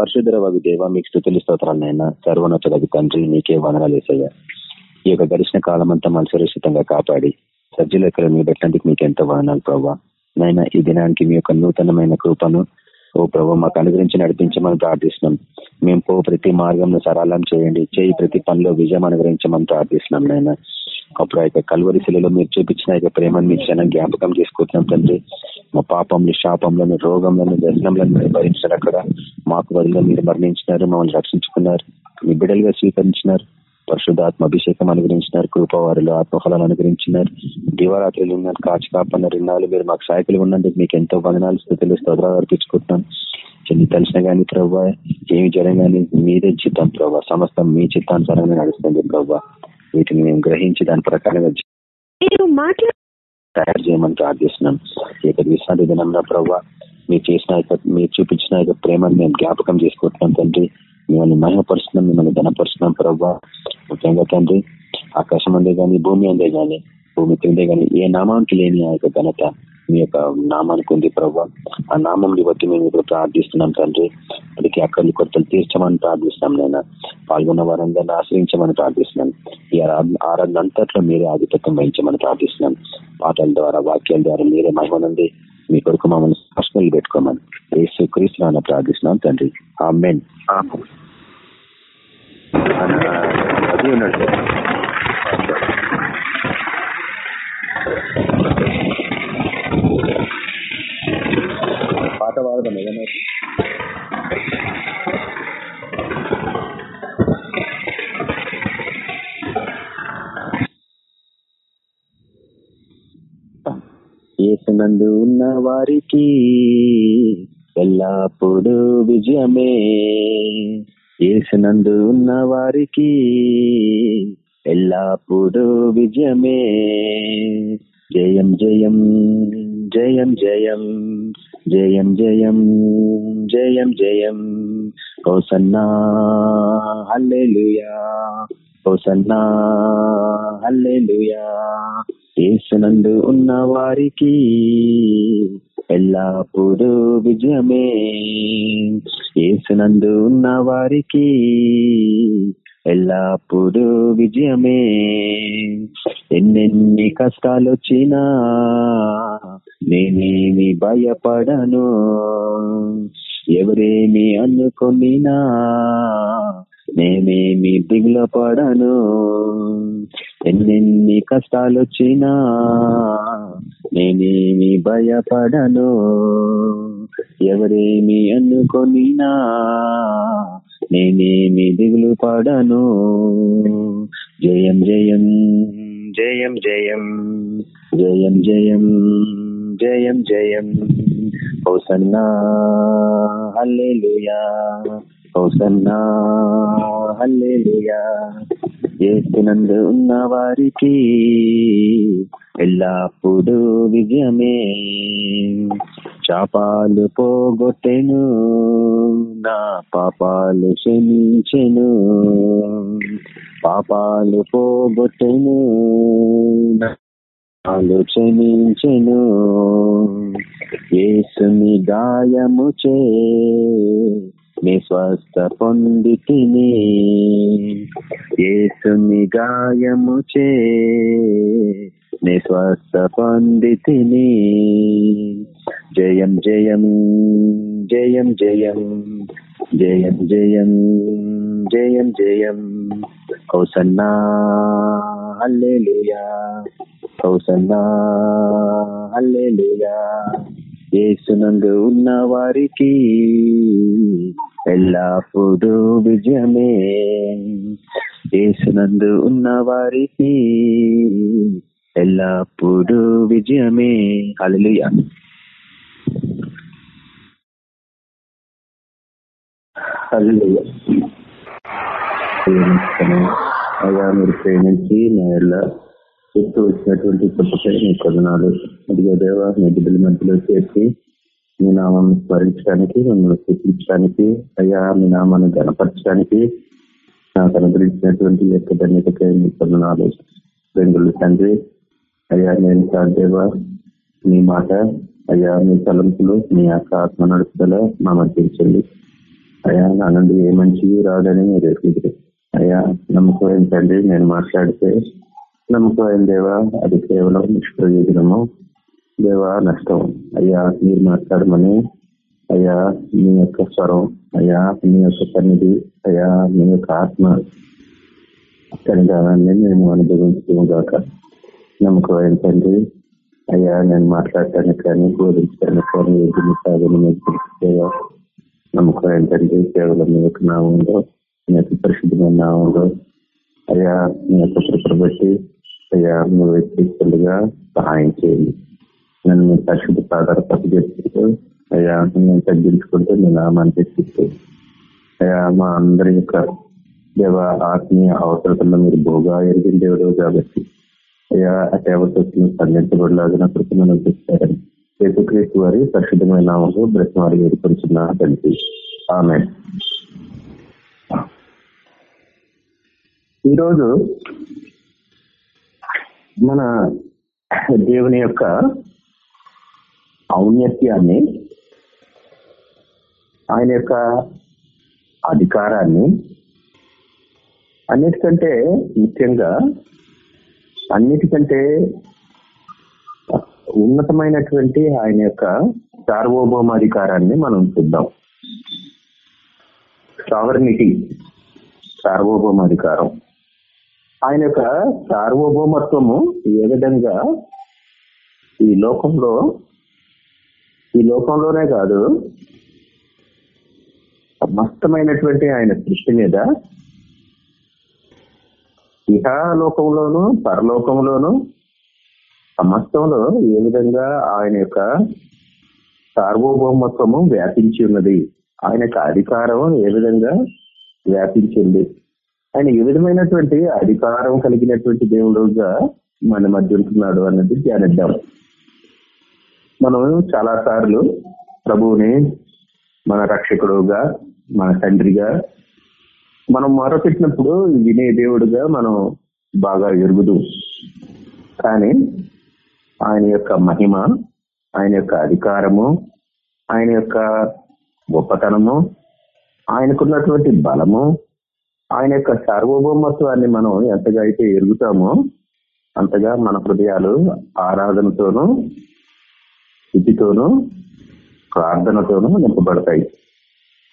పరిశుద్ధరవి దేవ మీకు స్థుతులు స్తోత్రాలు నైనా సర్వోన్నతులకు తండ్రి మీకే వనరాలు వేసయ్యా. ఈ యొక్క గడిచిన కాలం అంతా మన సురక్షితంగా కాపాడి సజ్జలు ఎక్కడ మీ పెట్టడానికి మీకు ఎంతో వదనాలు ప్రభావ నైనా ఈ దినానికి మీ యొక్క నూతనమైన కృపను ఓ ప్రభు మాకు అనుగ్రహించి నడిపించమని ప్రార్థిస్తున్నాం. మేము పో ప్రతి మార్గంలో సరళం చేయండి చేయి ప్రతి పనిలో విజయం అనుగ్రహించమని ప్రార్థిస్తున్నాం నాయన అప్పుడు ఆ యొక్క కల్వరి శిలలో మీరు చూపించిన యొక్క ప్రేమను మీ క్షణం జ్ఞాపకం చేసుకుంటున్నాం తండ్రి. మా పాపంలో శాపంలోని రోగంలోని దర్శనంలో మీరు భరించారు అక్కడ. మాకు బదులుగా మీరు మరణించినారు మమ్మల్ని రక్షించుకున్నారు. మీ బిడ్డలుగా స్వీకరించినారు. పరిశుద్ధాత్మ అభిషేకం అనుగ్రహించినారు కృపవారిలో ఆత్మఫలాలు అనుగ్రహించినారు. దివారాత్రులు ఉన్నారు కాచి కాపన్న రిన్నాలు మీరు మాకు సాయకులు ఉన్నందుకు మీకు ఎంతో వందనాలు స్థితులు స్తోత్రాలు అర్పించుకుంటున్నాం. చిన్న తెలిసిన కానీ ప్రభావ ఏమి జరగాని మీదే చిత్తం ప్రభావ సమస్తం మీ చిత్తానుసారంగా నడుస్తుంది ప్రభావ వీటిని మేము గ్రహించి దాని ప్రకారంగా తయారు చేయమని ప్రార్థిస్తున్నాం. ఈ యొక్క విశ్రాంతి దినంలో ప్రభావ మీరు చేసిన మీరు చూపించిన ప్రేమను మేము జ్ఞాపకం చేసుకుంటున్నాం తండ్రి. మిమ్మల్ని మహిమపరుస్తున్నాం మిమ్మల్ని ధనపరుస్తున్నాం ప్రభావ ముఖ్యంగా తండ్రి ఆకాశం అందే గాని భూమి అందే గాని భూమి తిందే గాని ఏ నామానికి లేని ఆ యొక్క ఘనత మీ యొక్క నామానికి ఉంది ప్రభావ ఆ నామంని బట్టి మేము ఇప్పుడు ప్రార్థిస్తున్నాం తండ్రి. అదికి అక్కడి కొరతలు తీర్చమని ప్రార్థిస్తున్నాం నేను పాల్గొన్న వారందరినీ ఆశ్రయించమని ప్రార్థిస్తున్నాం. ఈ ఆరాధన అంతట్లో మీరే ఆధిపత్యం వహించమని ప్రార్థిస్తున్నాం. పాటల ద్వారా వాక్యాల ద్వారా మీరే మహిమనుంది. మీ కొరకు మమ్మల్ని స్పష్టలు పెట్టుకోమని యేసు క్రీస్తు ప్రార్థిస్తున్నాం తండ్రి. ఆ మెన్ అది ఉన్నాడు పాట పాడదాం ఏదైనా ఏసునందు ఉన్న వారికి ఎల్లప్పుడూ విజయమే. ఏసునందు ఉన్న వారికి ఎల్లప్పుడూ విజయమే. జయం జయం. జయం జయం జయం జయం జయం జయం. కౌసన్నా హల్లెలూయా. కౌసన్నా హల్లెలూయా. యేసునందు ఉన్న వారికి ఎల్లప్పుడూ విజయమే. ఏసునందు ఉన్న వారికి ఎల్లప్పుడూ విజయమే. ఎన్నెన్ని కష్టాలు వచ్చినా నేనేమి భయపడను. ఎవరేమి అనుకునినా నేనేమి దిగుల పడను ఎన్నెన్ని కష్టాలు వచ్చినా నేనేమి భయపడను. ఎవరేమి అనుకొనినా నేనేమి దిగులు పడను. జయం జయం జయం జయం. జయం జయం జయం జయం. హోసన్నా హల్లెలూయా. హోసన్నా హల్లెలూయా. ఏస్తునందు ఉన్న వారికి ఎల్లప్పుడూ విజయమే. శాపాలు పోగొట్టెను నా పాపాలు క్షమించెను. పాపాలు పోగొట్టెను పాలు క్షమించెను. ఏసుని గాయము చే నీ స్వస్థ పొంది తిని ఏసుని గాయము చే నీ స్వస్థ పొంది తిని జయం జయం జయం జయం. జయం జయం జయం జయం. కౌసన్నా హల్లెలూయా. కౌసన్నా హల్లెలూయా. ఏసునందు ఉన్న వారికి ఎల్లప్పుడూ విజయమే. ఏసునందు ఉన్న వారికి ఎల్లప్పుడూ విజయమే. అలలుయ అయ్యా మీరు ప్రేమించి నా ఎల్ల చుట్టూ వచ్చినటువంటి కొత్తపై మీ కొదనాలు అడిగే దేవ మీ బిడ్డల మధ్యలో చేసి మీ నామాన్ని స్మరించడానికి మిమ్మల్ని సూచించడానికి అయ్యా మీ నామాన్ని గణపరచడానికి నాకు అనుగ్రహించినటువంటి యొక్క ధన్యతకై మీ కొదనాలు బెంగుళూరు తండ్రి అయ్యా నేను కాదేవా మీ మాట అయ్యా మీ తలంపులు మీ యొక్క ఆత్మ నడుపుదల మా మధ్య అయ్యా నా నుండి ఏ మంచిది రాదని మీరు ఎదుగుతుంది అయ్యా నమ్మకం తండ్రి నేను మాట్లాడితే నమ్మకం దేవా అది కేవలం నిష్ప్రయోజనము. దేవా నష్టం అయ్యా మీరు మాట్లాడమని అయ్యా మీ యొక్క స్వరం అయ్యా మీ యొక్క సన్నిధి అయ్యా మీ యొక్క ఆత్మ సన్నిధానాన్ని మేము అనుభవించడం కాక నమ్మకం ఏంటండి అయ్యా నేను మాట్లాడటానికి కానీ బోధించడానికి కానీ ఎదురు కాదని నమ్మకం ఏంటంటే కేవలం మీ యొక్క నామంలో మీ యొక్క పరిశుద్ధమైన నామంలో అయ్యా మీ యొక్క కృపను బట్టి అయ్యా నువ్వు వ్యక్తిగా సహాయం చేయండి. నన్ను మీ పరిశుద్ధ సాధారణ తప్పు చేసుకుంటూ అయ్యా నేను తగ్గించుకుంటూ మీ నామాన్ని తెచ్చిస్తూ అయ్యా మా అందరి యొక్క దేవ ఆత్మీయ అవసరతల్లో మీరు బోగా ఎరిగిన దేవుడు కాబట్టి సేవతో స్పందించబడలాగిన కృతజ్ఞతలు తెస్తారని యేసుక్రీస్తు వారి పరిశుద్ధమైన నామకు బ్రహ్మవారి వేడుకొంచున్న తెలిసి ఆమె ఈరోజు మన దేవుని యొక్క ఔన్నత్యాన్ని ఆయన యొక్క అధికారాన్ని అన్నిటికంటే ముఖ్యంగా అన్నిటికంటే ఉన్నతమైనటువంటి ఆయన యొక్క సార్వభౌమాధికారాన్ని మనం చూద్దాం. సావర్నిటీ సార్వభౌమాధికారం ఆయన యొక్క సార్వభౌమత్వము ఏ విధంగా ఈ లోకంలో ఈ లోకంలోనే కాదు సమస్తమైనటువంటి ఆయన సృష్టి మీద ఇహలోకంలోను పరలోకంలోను సమస్తంలో ఏ విధంగా ఆయన యొక్క సార్వభౌమత్వము వ్యాపించి ఉన్నది? ఆయన యొక్క అధికారం ఏ విధంగా వ్యాపించింది ఆయన ఏ విధమైనటువంటి అధికారం కలిగినటువంటి దేవుడుగా మన మధ్య ఉంటున్నాడు అన్నది ధ్యానిద్దాం. మనం చాలా సార్లు ప్రభువుని మన రక్షకుడుగా మన తండ్రిగా మనం మొరపెట్టినప్పుడు వినే దేవుడుగా మనం బాగా ఎరుగుదు. కానీ ఆయన యొక్క మహిమ ఆయన యొక్క అధికారము ఆయన యొక్క గొప్పతనము ఆయనకున్నటువంటి బలము ఆయన యొక్క సార్వభౌమత్వాన్ని మనం ఎంతగా అయితే ఎరుగుతామో అంతగా మన హృదయాలు ఆరాధనతోనూ స్థితితోనూ ప్రార్థనతోనూ నింపబడతాయి.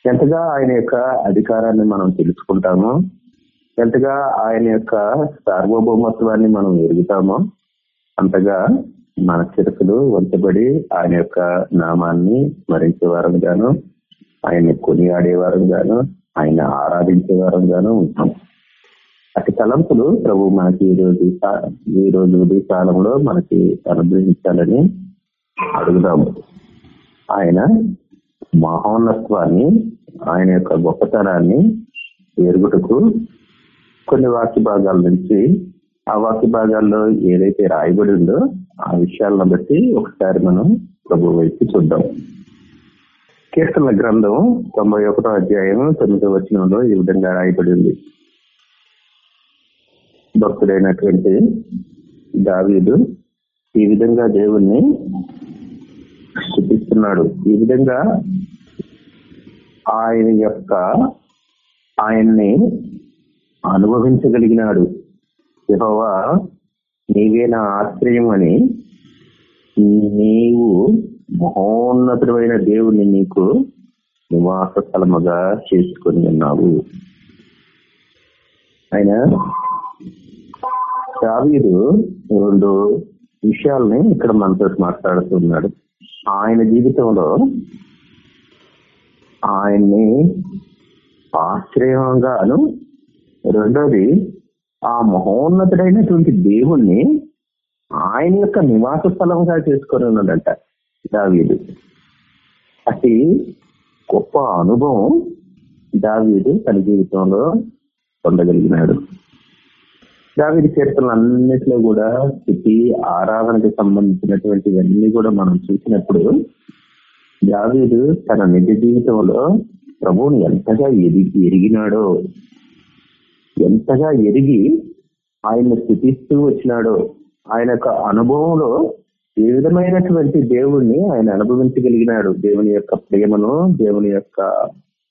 ఎంతగా ఆయన యొక్క అధికారాన్ని మనం తెలుసుకుంటామో ఎంతగా ఆయన యొక్క సార్వభౌమత్వాన్ని మనం ఎరుగుతామో అంతగా మన చిరకులు వంచబడి ఆయన యొక్క నామాన్ని స్మరించేవారం గాను ఆయన్ని కొనియాడే వారం గాను ఆయన ఆరాధించేవారం గాను ఉంటాం. అటు తలంపులు ప్రభు మనకి ఈ రోజు ఈ రోజు కాలంలో మనకి అనుగ్రహించాలని అడుగుదాము. ఆయన మహోన్నత్వాన్ని ఆయన యొక్క గొప్పతనాన్ని ఎరుగుటకు కొన్ని వాక్య భాగాల నుంచి ఆ వాక్య భాగాల్లో ఏదైతే రాయబడి ఉందో ఆ విషయాలను బట్టి ఒకసారి మనం ప్రభు వైపు చూద్దాం. కీర్తన గ్రంథం తొంభై ఒకటో అధ్యాయం తొమ్మిదో వచనంలో ఈ విధంగా రాయబడి ఉంది. భక్తుడైనటువంటి దావీదు ఈ విధంగా దేవుణ్ణి చూపిస్తున్నాడు ఈ విధంగా ఆయన యొక్క ఆయన్ని అనుభవించగలిగినాడు. యహోవా నీవే నా ఆశ్రయం అని నీవు మహోన్నతుడైన దేవుని నీకు నివాస స్థలముగా చేసుకుని ఉన్నావు. ఆయన దావీదు రెండు విషయాల్ని ఇక్కడ మనతో మాట్లాడుతున్నాడు. ఆయన జీవితంలో ఆయన్ని ఆశ్రయంగాను రెండోది ఆ మహోన్నతుడైనటువంటి దేవుణ్ణి ఆయన యొక్క నివాస స్థలంగా చేసుకుని ఉన్నాడంట దావీదు. అతి గొప్ప అనుభవం దావీదు తన జీవితంలో పొందగలిగినాడు. దావీది చరిత్రలు అన్నిటిలో కూడా స్థితి ఆరాధనకి సంబంధించినటువంటివన్నీ కూడా మనం చూసినప్పుడు దావీదు తన నిజ జీవితంలో ప్రభువుని ఎంతగా ఎరిగి ఎరిగినాడో ఎంతగా ఎరిగి ఆయన్ని స్థితిస్తూ వచ్చినాడో ఆయన యొక్క అనుభవంలో ఏ విధమైనటువంటి దేవుణ్ణి ఆయన అనుభవించగలిగినాడు? దేవుని యొక్క ప్రేమను దేవుని యొక్క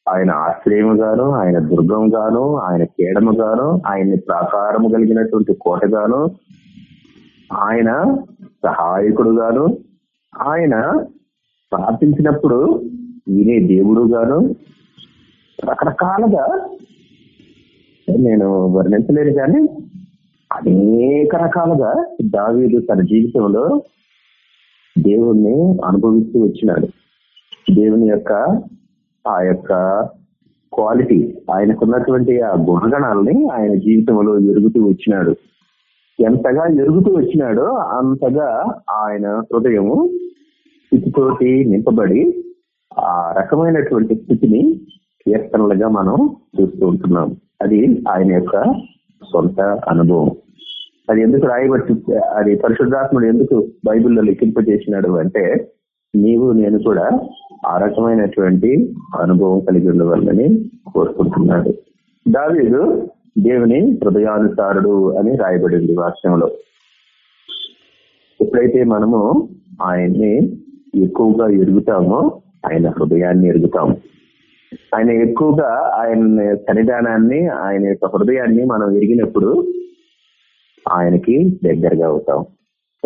ఆయన ఆశ్రయముగాను ఆయన దుర్గం గాను ఆయన కేడముగాను ఆయన్ని ప్రాకారము కలిగినటువంటి కోటగాను ఆయన సహాయకుడుగాను ఆయన ప్రార్థించినప్పుడు వినే దేవుడు గాను రకరకాలుగా నేను వర్ణించలేను కానీ అనేక రకాలుగా దావీదు తన జీవితంలో దేవుణ్ణి అనుభవిస్తూ వచ్చినాడు. దేవుని యొక్క ఆ యొక్క క్వాలిటీ ఆయనకున్నటువంటి ఆ గుణగణాలని ఆయన జీవితంలో ఎరుగుతూ వచ్చినాడు. ఎంతగా ఎరుగుతూ వచ్చినాడో అంతగా ఆయన హృదయము స్థితితోటి నింపబడి ఆ రకమైనటువంటి స్థితిని కీర్తనలుగా మనం చూస్తూ ఉంటున్నాం. అది ఆయన యొక్క సొంత అనుభవం. అది ఎందుకు రాయబట్టి అది పరిశుద్ధాత్ముడు ఎందుకు బైబిల్లో లిఖింపజేసినాడు అంటే నీవు నేను కూడా ఆ రకమైనటువంటి అనుభవం కలిగి ఉండవాలని కోరుకుంటున్నాడు. దావీదు దేవుని హృదయానుసారుడు అని రాయబడింది వాక్యంలో. ఎప్పుడైతే మనము ఆయన్ని ఎక్కువగా ఎరుగుతామో ఆయన హృదయాన్ని ఎరుగుతాము. ఆయన ఎక్కువగా ఆయన సన్నిధానాన్ని ఆయన యొక్క హృదయాన్ని మనం ఎరిగినప్పుడు ఆయనకి దగ్గరగా అవుతాం.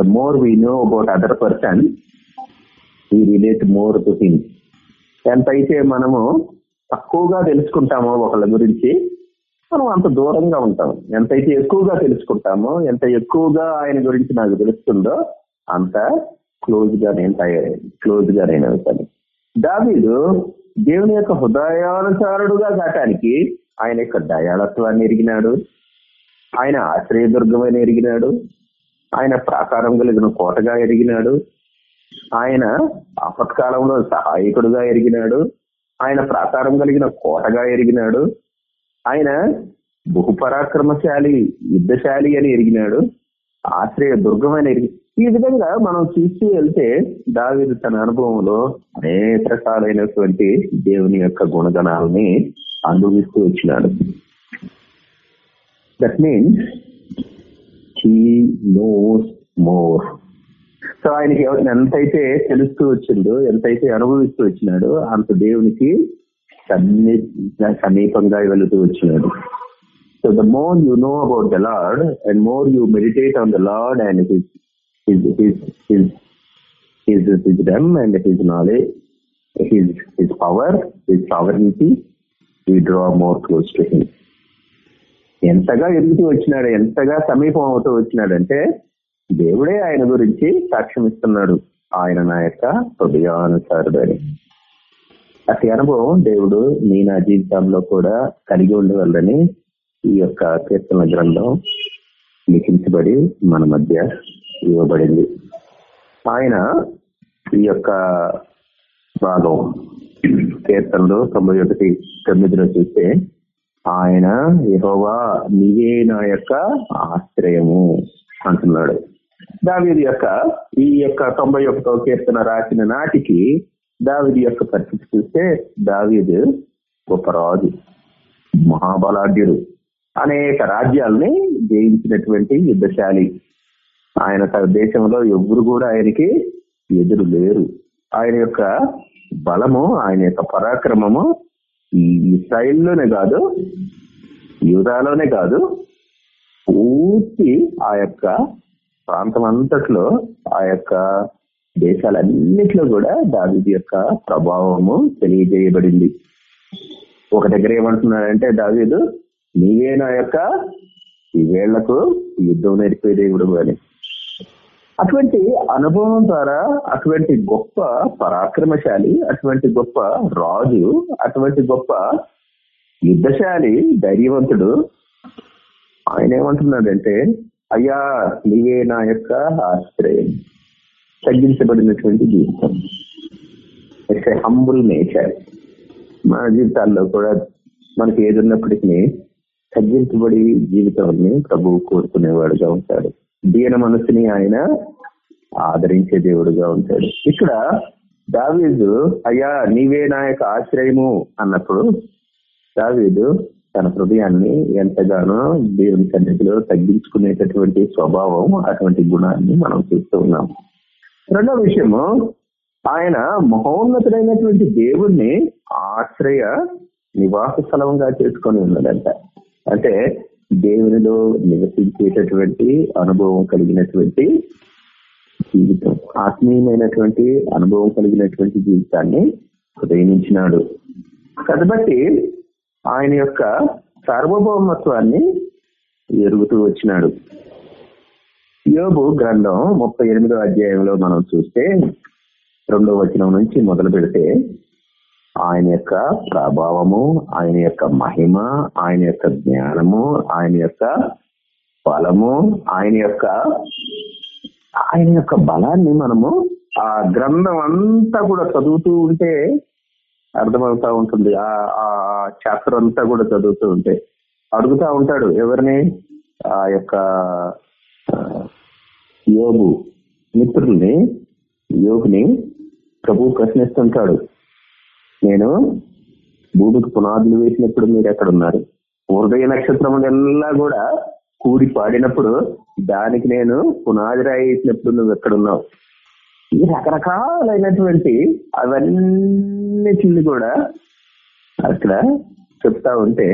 The more we know about other person we relate more to him ఎంతైతే మనము తక్కువగా తెలుసుకుంటామో ఒకళ్ళ గురించి మనం అంత దూరంగా ఉంటాం. ఎంతైతే ఎక్కువగా తెలుసుకుంటామో ఎంత ఎక్కువగా ఆయన గురించి నాకు తెలుస్తుందో అంత క్లోజ్గా నేను క్లోజ్గా నేను అవుతాను దావీదు దేవుని యొక్క హృదయానుసారుడుగా కాటానికి ఆయన యొక్క దయాళత్వాన్ని ఎరిగినాడు. ఆయన ఆశ్రయదుర్గమని ఎరిగినాడు. ఆయన ప్రాకారం కలిగిన కోటగా ఎరిగినాడు. ఆయన ఆపత్కాలంలో సహాయకుడుగా ఎరిగినాడు. ఆయన ప్రాకారం కలిగిన కోటగా ఎరిగినాడు. ఆయన బహుపరాక్రమశాలి యుద్ధశాలి అని ఎరిగినాడు. ఆశ్రయ దుర్గమైన ఎరిగి ఈ విధంగా మనం చూస్తూ వెళ్తే దావిదు తన అనుభవంలో అనేక రకాలైనటువంటి దేవుని యొక్క గుణగణాలని అనుభవిస్తూ వచ్చినాడు. That means he knows more so ఆయనకి ఎంతైతే తెలుస్తూ వచ్చిందో ఎంతైతే అనుభవిస్తూ వచ్చినాడో అంత దేవునికి సమీపంగా వెళుతూ వచ్చినాడు. So the more you know about the lord and more you meditate on the lord and his his his his his wisdom and his knowledge, his his power, his sovereignty, we draw more close to him. ఎంతగా ఎదుగుతూ వచ్చినాడు ఎంతగా సమీపం అవుతూ వచ్చినాడంటే దేవుడే ఆయన గురించి సాక్ష్యం ఇస్తున్నాడు ఆయన నా యొక్క హృదయానుసారుడు అని అతి అనుభవం దేవుడు నీ నా జీవితంలో కూడా కలిగి ఉండగలరని ఈ యొక్క కీర్తన గ్రంథం లిఖించబడి మన మధ్య ఇవ్వబడింది. ఆయన ఈ యొక్క భాగం కీర్తనలు తొంభై ఒకటి తొమ్మిదిలో చూస్తే ఆయన యహోవా నీవే నా యొక్క ఆశ్రయము అంటున్నాడు. దావిది యొక్క ఈ యొక్క తొంభై ఒకటో కీర్తన రాసిన నాటికి దావిది యొక్క పరిస్థితి చూస్తే దావీదు గొప్ప రాజు మహాబలాఢ్యుడు. అనేక రాజ్యాలని జయించినటువంటి యుద్ధశాలి. ఆయన తన దేశంలో ఎవ్వరు కూడా ఆయనకి ఎదురు లేరు. ఆయన యొక్క బలము ఆయన యొక్క పరాక్రమము ఈ ఇస్రాయిల్లోనే కాదు యూదాలోనే కాదు పూర్తి ఆ యొక్క ప్రాంతం అంతట్లో ఆ యొక్క దేశాలన్నిట్లో కూడా దావిది యొక్క ప్రభావము తెలియజేయబడింది. ఒక దగ్గర ఏమంటున్నాడంటే దావీదు నీవే నా యొక్క ఈ వేళ్ళకు యుద్ధం నేర్పే దేవుడు అని. అటువంటి అనుభవం ద్వారా అటువంటి గొప్ప పరాక్రమశాలి అటువంటి గొప్ప రాజు అటువంటి గొప్ప యుద్ధశాలి ధైర్యవంతుడు ఆయన ఏమంటున్నాడంటే అయ్యా నీవే నా యొక్క ఆశ్రయం. తగ్గించబడినటువంటి జీవితం. ఇట్స్ హంబుల్ నేచర్ మన జీవితాల్లో కూడా మనకి ఏదున్నప్పటికీ తగ్గించబడి జీవితాన్ని ప్రభువు కోరుకునేవాడుగా ఉంటాడు. దీన మనసుని ఆయన ఆదరించే దేవుడుగా ఉంటాడు. ఇక్కడ దావీదు అయ్యా నీవే నా యొక్క ఆశ్రయము అన్నప్పుడు దావీదు తన హృదయాన్ని ఎంతగానో దేవుని సన్నిధిలో తగ్గించుకునేటటువంటి స్వభావం అటువంటి గుణాన్ని మనం చూస్తూ ఉన్నాం. రెండో విషయము ఆయన మహోన్నతుడైనటువంటి దేవుణ్ణి ఆశ్రయ నివాస స్థలంగా చేసుకొని ఉన్నదంట. అంటే దేవునిలో నివసించేటటువంటి అనుభవం కలిగినటువంటి జీవితం. ఆత్మీయమైనటువంటి అనుభవం కలిగినటువంటి జీవితాన్ని ఉదయించినాడు. కాబట్టి ఆయన యొక్క సార్వభౌమత్వాన్ని ఎరుగుతూ వచ్చినాడు. యోబు గ్రంథం ముప్పై ఎనిమిదో అధ్యాయంలో మనం చూస్తే రెండో వచనం నుంచి మొదలు పెడితే ఆయన యొక్క ప్రభావము ఆయన యొక్క మహిమ ఆయన యొక్క జ్ఞానము ఆయన యొక్క బలము ఆయన యొక్క ఆయన యొక్క బలాన్ని మనము ఆ గ్రంథం అంతా కూడా చదువుతూ ఉంటే అర్థమవుతా ఉంటుంది. ఆ చాప్టర్ అంతా కూడా చదువుతూ ఉంటే అడుగుతా ఉంటాడు ఎవరిని? ఆ యొక్క యోగు మిత్రుల్ని యోగుని ప్రభు ప్రశ్నిస్తుంటాడు. నేను భూమికి పునాదులు వేసినప్పుడు మీరు ఎక్కడ ఉన్నారు? హృదయ నక్షత్రములెల్లా కూడా కూడి పాడినప్పుడు దానికి నేను పునాది రాయేసినప్పుడు నువ్వు ఎక్కడున్నావు ఈ రకరకాలైనటువంటి అవన్నిటిని కూడా అక్కడ చెప్తా ఉంటే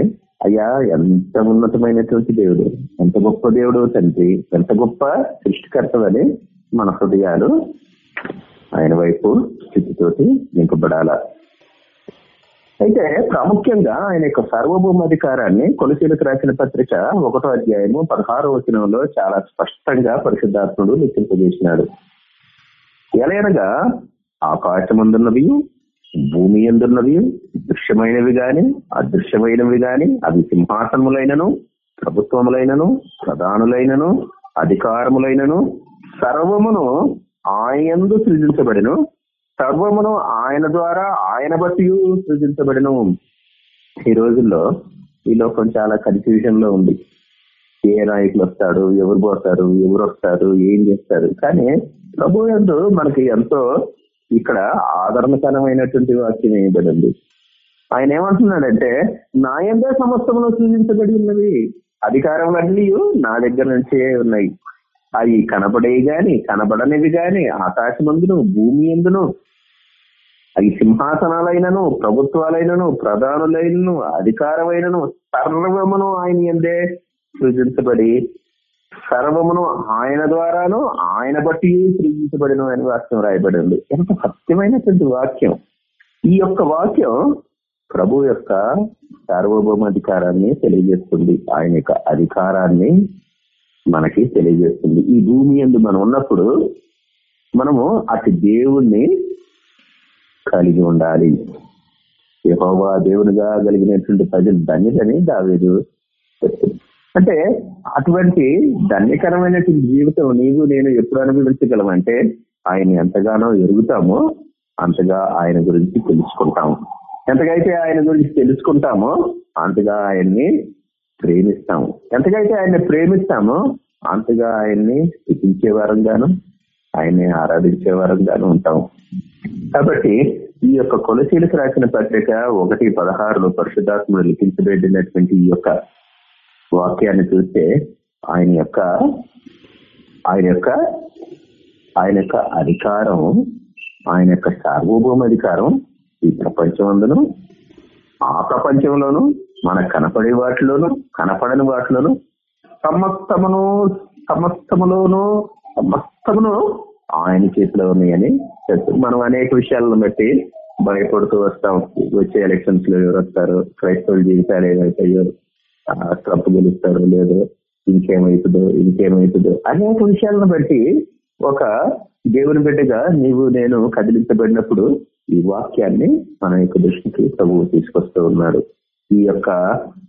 అయ్యా ఎంత ఉన్నతమైనటువంటి దేవుడు ఎంత గొప్ప దేవుడు తండ్రి ఎంత గొప్ప సృష్టికర్తవని మన హృదయాలు ఆయన వైపు స్థితితోటి నింపబడాలా? అయితే ప్రాముఖ్యంగా ఆయన యొక్క సార్వభౌమాధికారాన్ని కొలసీలకు రాసిన పత్రిక ఒకటో అధ్యాయము పదహారో వచనంలో చాలా స్పష్టంగా పరిశుద్ధాత్ముడు లెక్కింపజేసినాడు ఎలయనగా ఆకాశమందున్నవి భూమి ఎందున్నవి దృశ్యమైనవి గాని అదృశ్యమైనవి గాని అవి సింహాసనములైనను ప్రభుత్వములైనను ప్రధానులైనను అధికారములైనను సర్వమును ఆయందు సృజించబడిను. సర్వమును ఆయన ద్వారా ఆయన బట్టి సృజించబడిన ఈ రోజుల్లో ఈ లోకం చాలా కన్ఫ్యూజన్లో ఉంది. ఏ నాయకులు వస్తారు ఎవరు పోతారు ఎవరు వస్తారు ఏం చేస్తారు. కానీ ప్రభు ఎందు మనకి ఎంతో ఇక్కడ ఆదరణకరమైనటువంటి వాక్యం వేయబడింది ఆయన ఏమంటున్నాడంటే నా ఎందే సమస్తమును సూచించబడి ఉన్నవి. అన్ని నా దగ్గర నుంచే ఉన్నాయి. అవి కనబడేవి గాని కనబడనివి గాని ఆకాశమందును భూమి ఎందును అవి సింహాసనాలైనను ప్రభుత్వాలైనను ప్రధానులైనను అధికారమైనను సర్వమును ఆయన ఎందే సృజించబడి సర్వమును ఆయన ద్వారాను ఆయన బట్టి సృజించబడిన అని వాక్యం రాయబడింది. ఎంత సత్యమైనటువంటి వాక్యం. ఈ యొక్క వాక్యం ప్రభు యొక్క సార్వభౌమాధికారాన్ని తెలియజేస్తుంది. ఆయన యొక్క అధికారాన్ని మనకి తెలియజేస్తుంది. ఈ భూమి ఎందు మనం ఉన్నప్పుడు మనము అటు దేవుణ్ణి కలిగి ఉండాలి. యహోవా దేవునిగా కలిగినటువంటి ప్రజలు ధన్యతని దావేదు అంటే అటువంటి ధన్యకరమైనటువంటి జీవితం నీవు నేను ఎప్పుడు అనుభవించగలమంటే ఆయన ఎంతగానో ఎరుగుతామో అంతగా ఆయన గురించి తెలుసుకుంటాము. ఎంతకైతే ఆయన గురించి తెలుసుకుంటామో అంతగా ఆయన్ని ప్రేమిస్తాము ఎంతకైతే ఆయన్ని ప్రేమిస్తామో అంతగా ఆయన్ని స్థితించే వారంగాను ఆయన్ని ఆరాధించే వారంగాను ఉంటాము కాబట్టి ఈ యొక్క కొలసీలకు రాసిన పత్రిక ఒకటి పదహారులో పరిశుద్ధాత్మడు లిఖించబడినటువంటి ఈ యొక్క వాక్యాన్ని చూస్తే ఆయన యొక్క ఆయన యొక్క ఆయన యొక్క అధికారం ఆయన యొక్క సార్వభౌమ అధికారం ఈ ప్రపంచమందును ఆ ప్రపంచంలోను మనకు కనపడే వాటిలోను కనపడని వాటిలోను సమస్తమును సమస్తములోను సమస్తమును ఆయన చేతిలో ఉన్నాయని మనం అనేక విషయాలను బట్టి భయపడుతూ వస్తాం. వచ్చే ఎలక్షన్స్లో ఎవరు వస్తారు? క్రైస్తవుల జీవితాలు ఏమైతాయో ట్రంప్ గెలుస్తారో లేదో ఇంకేమవుతుందో ఇంకేమవుతుందో అనేక విషయాలను బట్టి ఒక దేవుని బిడ్డగా నీవు నేను కదిలించబడినప్పుడు ఈ వాక్యాన్ని మన యొక్క దృష్టికి ప్రభువు తీసుకొస్తూ ఉన్నాడు. ఈ యొక్క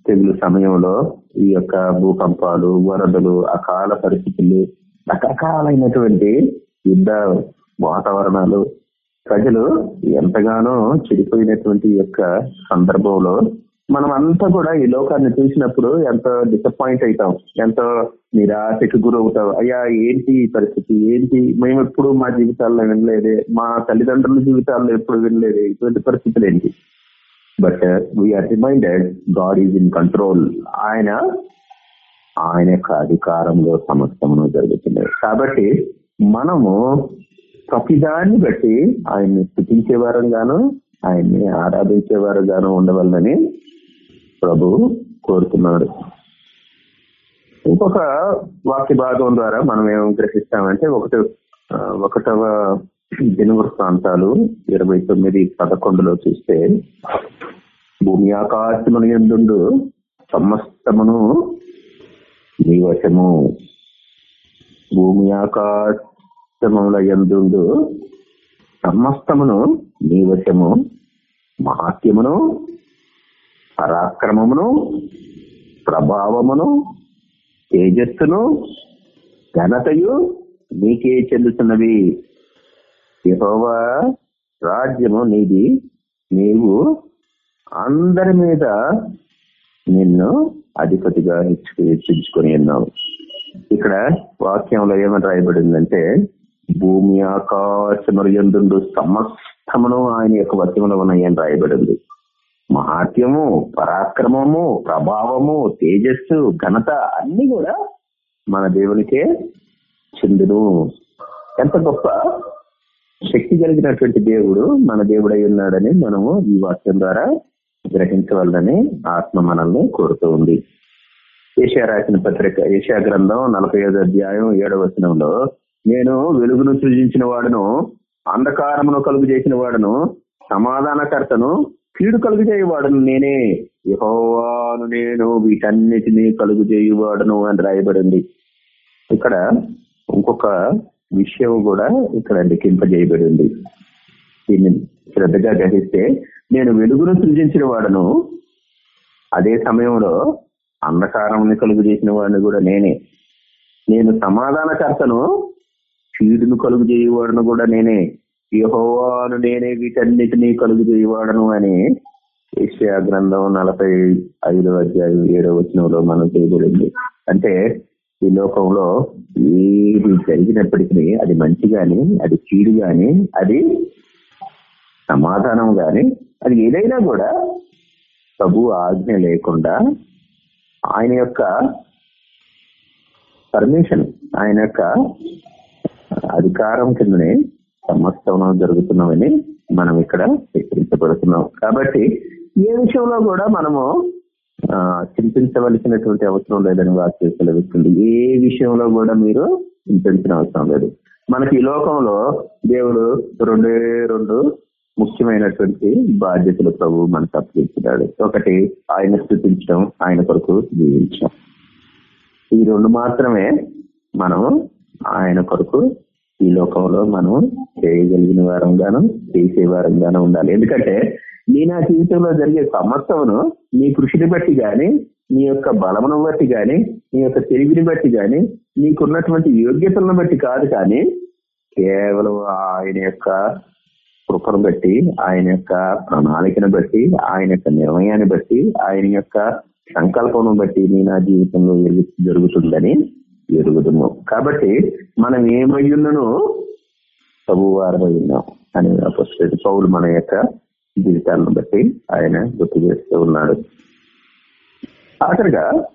తెగులు సమయంలో ఈ యొక్క భూకంపాలు వరదలు అకాల పరిస్థితులు రకరకాలైనటువంటి యుద్ధ వాతావరణాలు ప్రజలు ఎంతగానో చెడిపోయినటువంటి యొక్క సందర్భంలో మనం అంతా కూడా ఈ లోకాన్ని చూసినప్పుడు ఎంతో డిసప్పాయింట్ అవుతాం ఎంతో నిరాశకు గురవుతాం. అయ్యా ఏంటి ఈ పరిస్థితి? ఏంటి? మేము ఎప్పుడు మా జీవితాల్లో వినలేదే. మా తల్లిదండ్రుల జీవితాల్లో ఎప్పుడు వినలేదే. ఇటువంటి పరిస్థితులు ఏంటి but we are reminded god is in control ఆయన ఆయన యొక్క అధికారంలో సమస్తమును జరుగుతున్నాయి కాబట్టి మనము ప్రతిదాన్ని బట్టి ఆయన్ని స్థుతించే వారంగాను ఆయన్ని ఆరాధించే వారుగాను ఉండవాలని ప్రభు కోరుతున్నాడు. ఇంకొక వాక్య భాగం ద్వారా మనం ఏం గ్రహిస్తామంటే ఒకటి ఒకటవ దినవృత్తాంతాలు ఇరవై తొమ్మిది పదకొండులో చూస్తే భూమి ఆకాశమును ఎందుండు? సమస్తమును నీ వశము భూమి ఆకాశముల ఎందుండు? సమస్తమును నీ వశము మహాత్యమును పరాక్రమమును ప్రభావమును తేజస్సును ఘనతయు నీకే చెందుతున్నవి. యహోవా రాజ్యము నీది. నీవు అందరి మీద నిన్ను అధిపతిగా హెచ్చించుకొని ఉన్నావు. ఇక్కడ వాక్యంలో ఏమని రాయబడిందంటే భూమి ఆకాశములు ఎందుండు సమస్తమును ఆయన యొక్క వచనంలో ఉన్నాయని రాయబడింది. మహాత్యము పరాక్రమము ప్రభావము తేజస్సు ఘనత అన్ని కూడా మన దేవునికే చెందును. ఎంత గొప్ప శక్తి కలిగినటువంటి దేవుడు మన దేవుడై ఉన్నాడని మనము ఈ వాక్యం ద్వారా గ్రహించవాలని ఆత్మ మనల్ని కోరుతూ ఉంది. ఏషియా రాసిన పత్రిక ఏషియా గ్రంథం నలభై ఐదు అధ్యాయం ఏడవ వచనంలో నేను వెలుగును సృజించిన వాడును అంధకారమును కలుగు చేసిన వాడును సమాధానకర్తను కీడు కలుగు చేయవాడును నేనే. యహోవాను నేను వీటన్నిటినీ కలుగు చేయువాడును అని రాయబడింది. ఇక్కడ ఇంకొక విషయం కూడా ఇక్కడ లెక్కింపజేయబడింది దీన్ని శ్రద్ధగా గ్రహిస్తే నేను వెలుగును సృజించిన వాడును అదే సమయంలో అంధకారం కలుగు చేసిన వాడిని కూడా నేనే. నేను సమాధానకర్తను కీడును కలుగు చేయవాడును కూడా నేనే. యహోవాను నేనే వీటన్నిటినీ కలుగు చేయవాడను అని ఏషియా గ్రంథం నలభై ఐదో అధ్యాయం ఏడో వచనంలో మనం చేయబడింది. అంటే ఈ లోకంలో ఏది జరిగినప్పటికీ అది మంచి గాని అది చీడు గాని అది సమాధానం గాని అది ఏదైనా కూడా ప్రభు ఆజ్ఞ లేకుండా ఆయన యొక్క పర్మిషన్ ఆయన యొక్క అధికారం కిందనే సమస్తం జరుగుతున్నామని మనం ఇక్కడ హెచ్చరించబడుతున్నాం కాబట్టి ఏ విషయంలో కూడా మనము చింతించవలసినటువంటి అవసరం లేదని వాక్యం సెలవిస్తుంది ఏ విషయంలో కూడా మీరు చింతించిన అవసరం లేదు. మనకి ఈ లోకంలో దేవుడు రెండే రెండు ముఖ్యమైనటువంటి బాధ్యతలు ప్రభు మనకు అప్పగించినాడు ఒకటి ఆయన స్థుతించడం ఆయన కొరకు జీవించడం. ఈ రెండు మాత్రమే మనం ఆయన కొరకు ఈ లోకంలో మనం చేయగలిగిన వారంగాను చేసే వారంగాను ఉండాలి. ఎందుకంటే నీ నా జీవితంలో జరిగే సమస్తమును నీ కృషిని బట్టి గాని నీ యొక్క బలమును బట్టి గాని నీ యొక్క తెలివిని బట్టి గాని నీకున్నటువంటి యోగ్యతలను బట్టి కాదు కానీ కేవలం ఆయన యొక్క కృపను బట్టి ఆయన యొక్క ప్రణాళికను బట్టి ఆయన యొక్క నిర్ణయాన్ని బట్టి ఆయన యొక్క సంకల్పం బట్టి నీ నా జీవితంలో జరుగుతుందని ఎరుగుదుము. కాబట్టి మనం ఏమయ్యున్నను ప్రభువారమై ఉన్నాం అని పౌరులు మన యొక్క జీవితాలను బట్టి ఆయన గుర్తు చేస్తూ ఉన్నాడు. ఆఖరిగా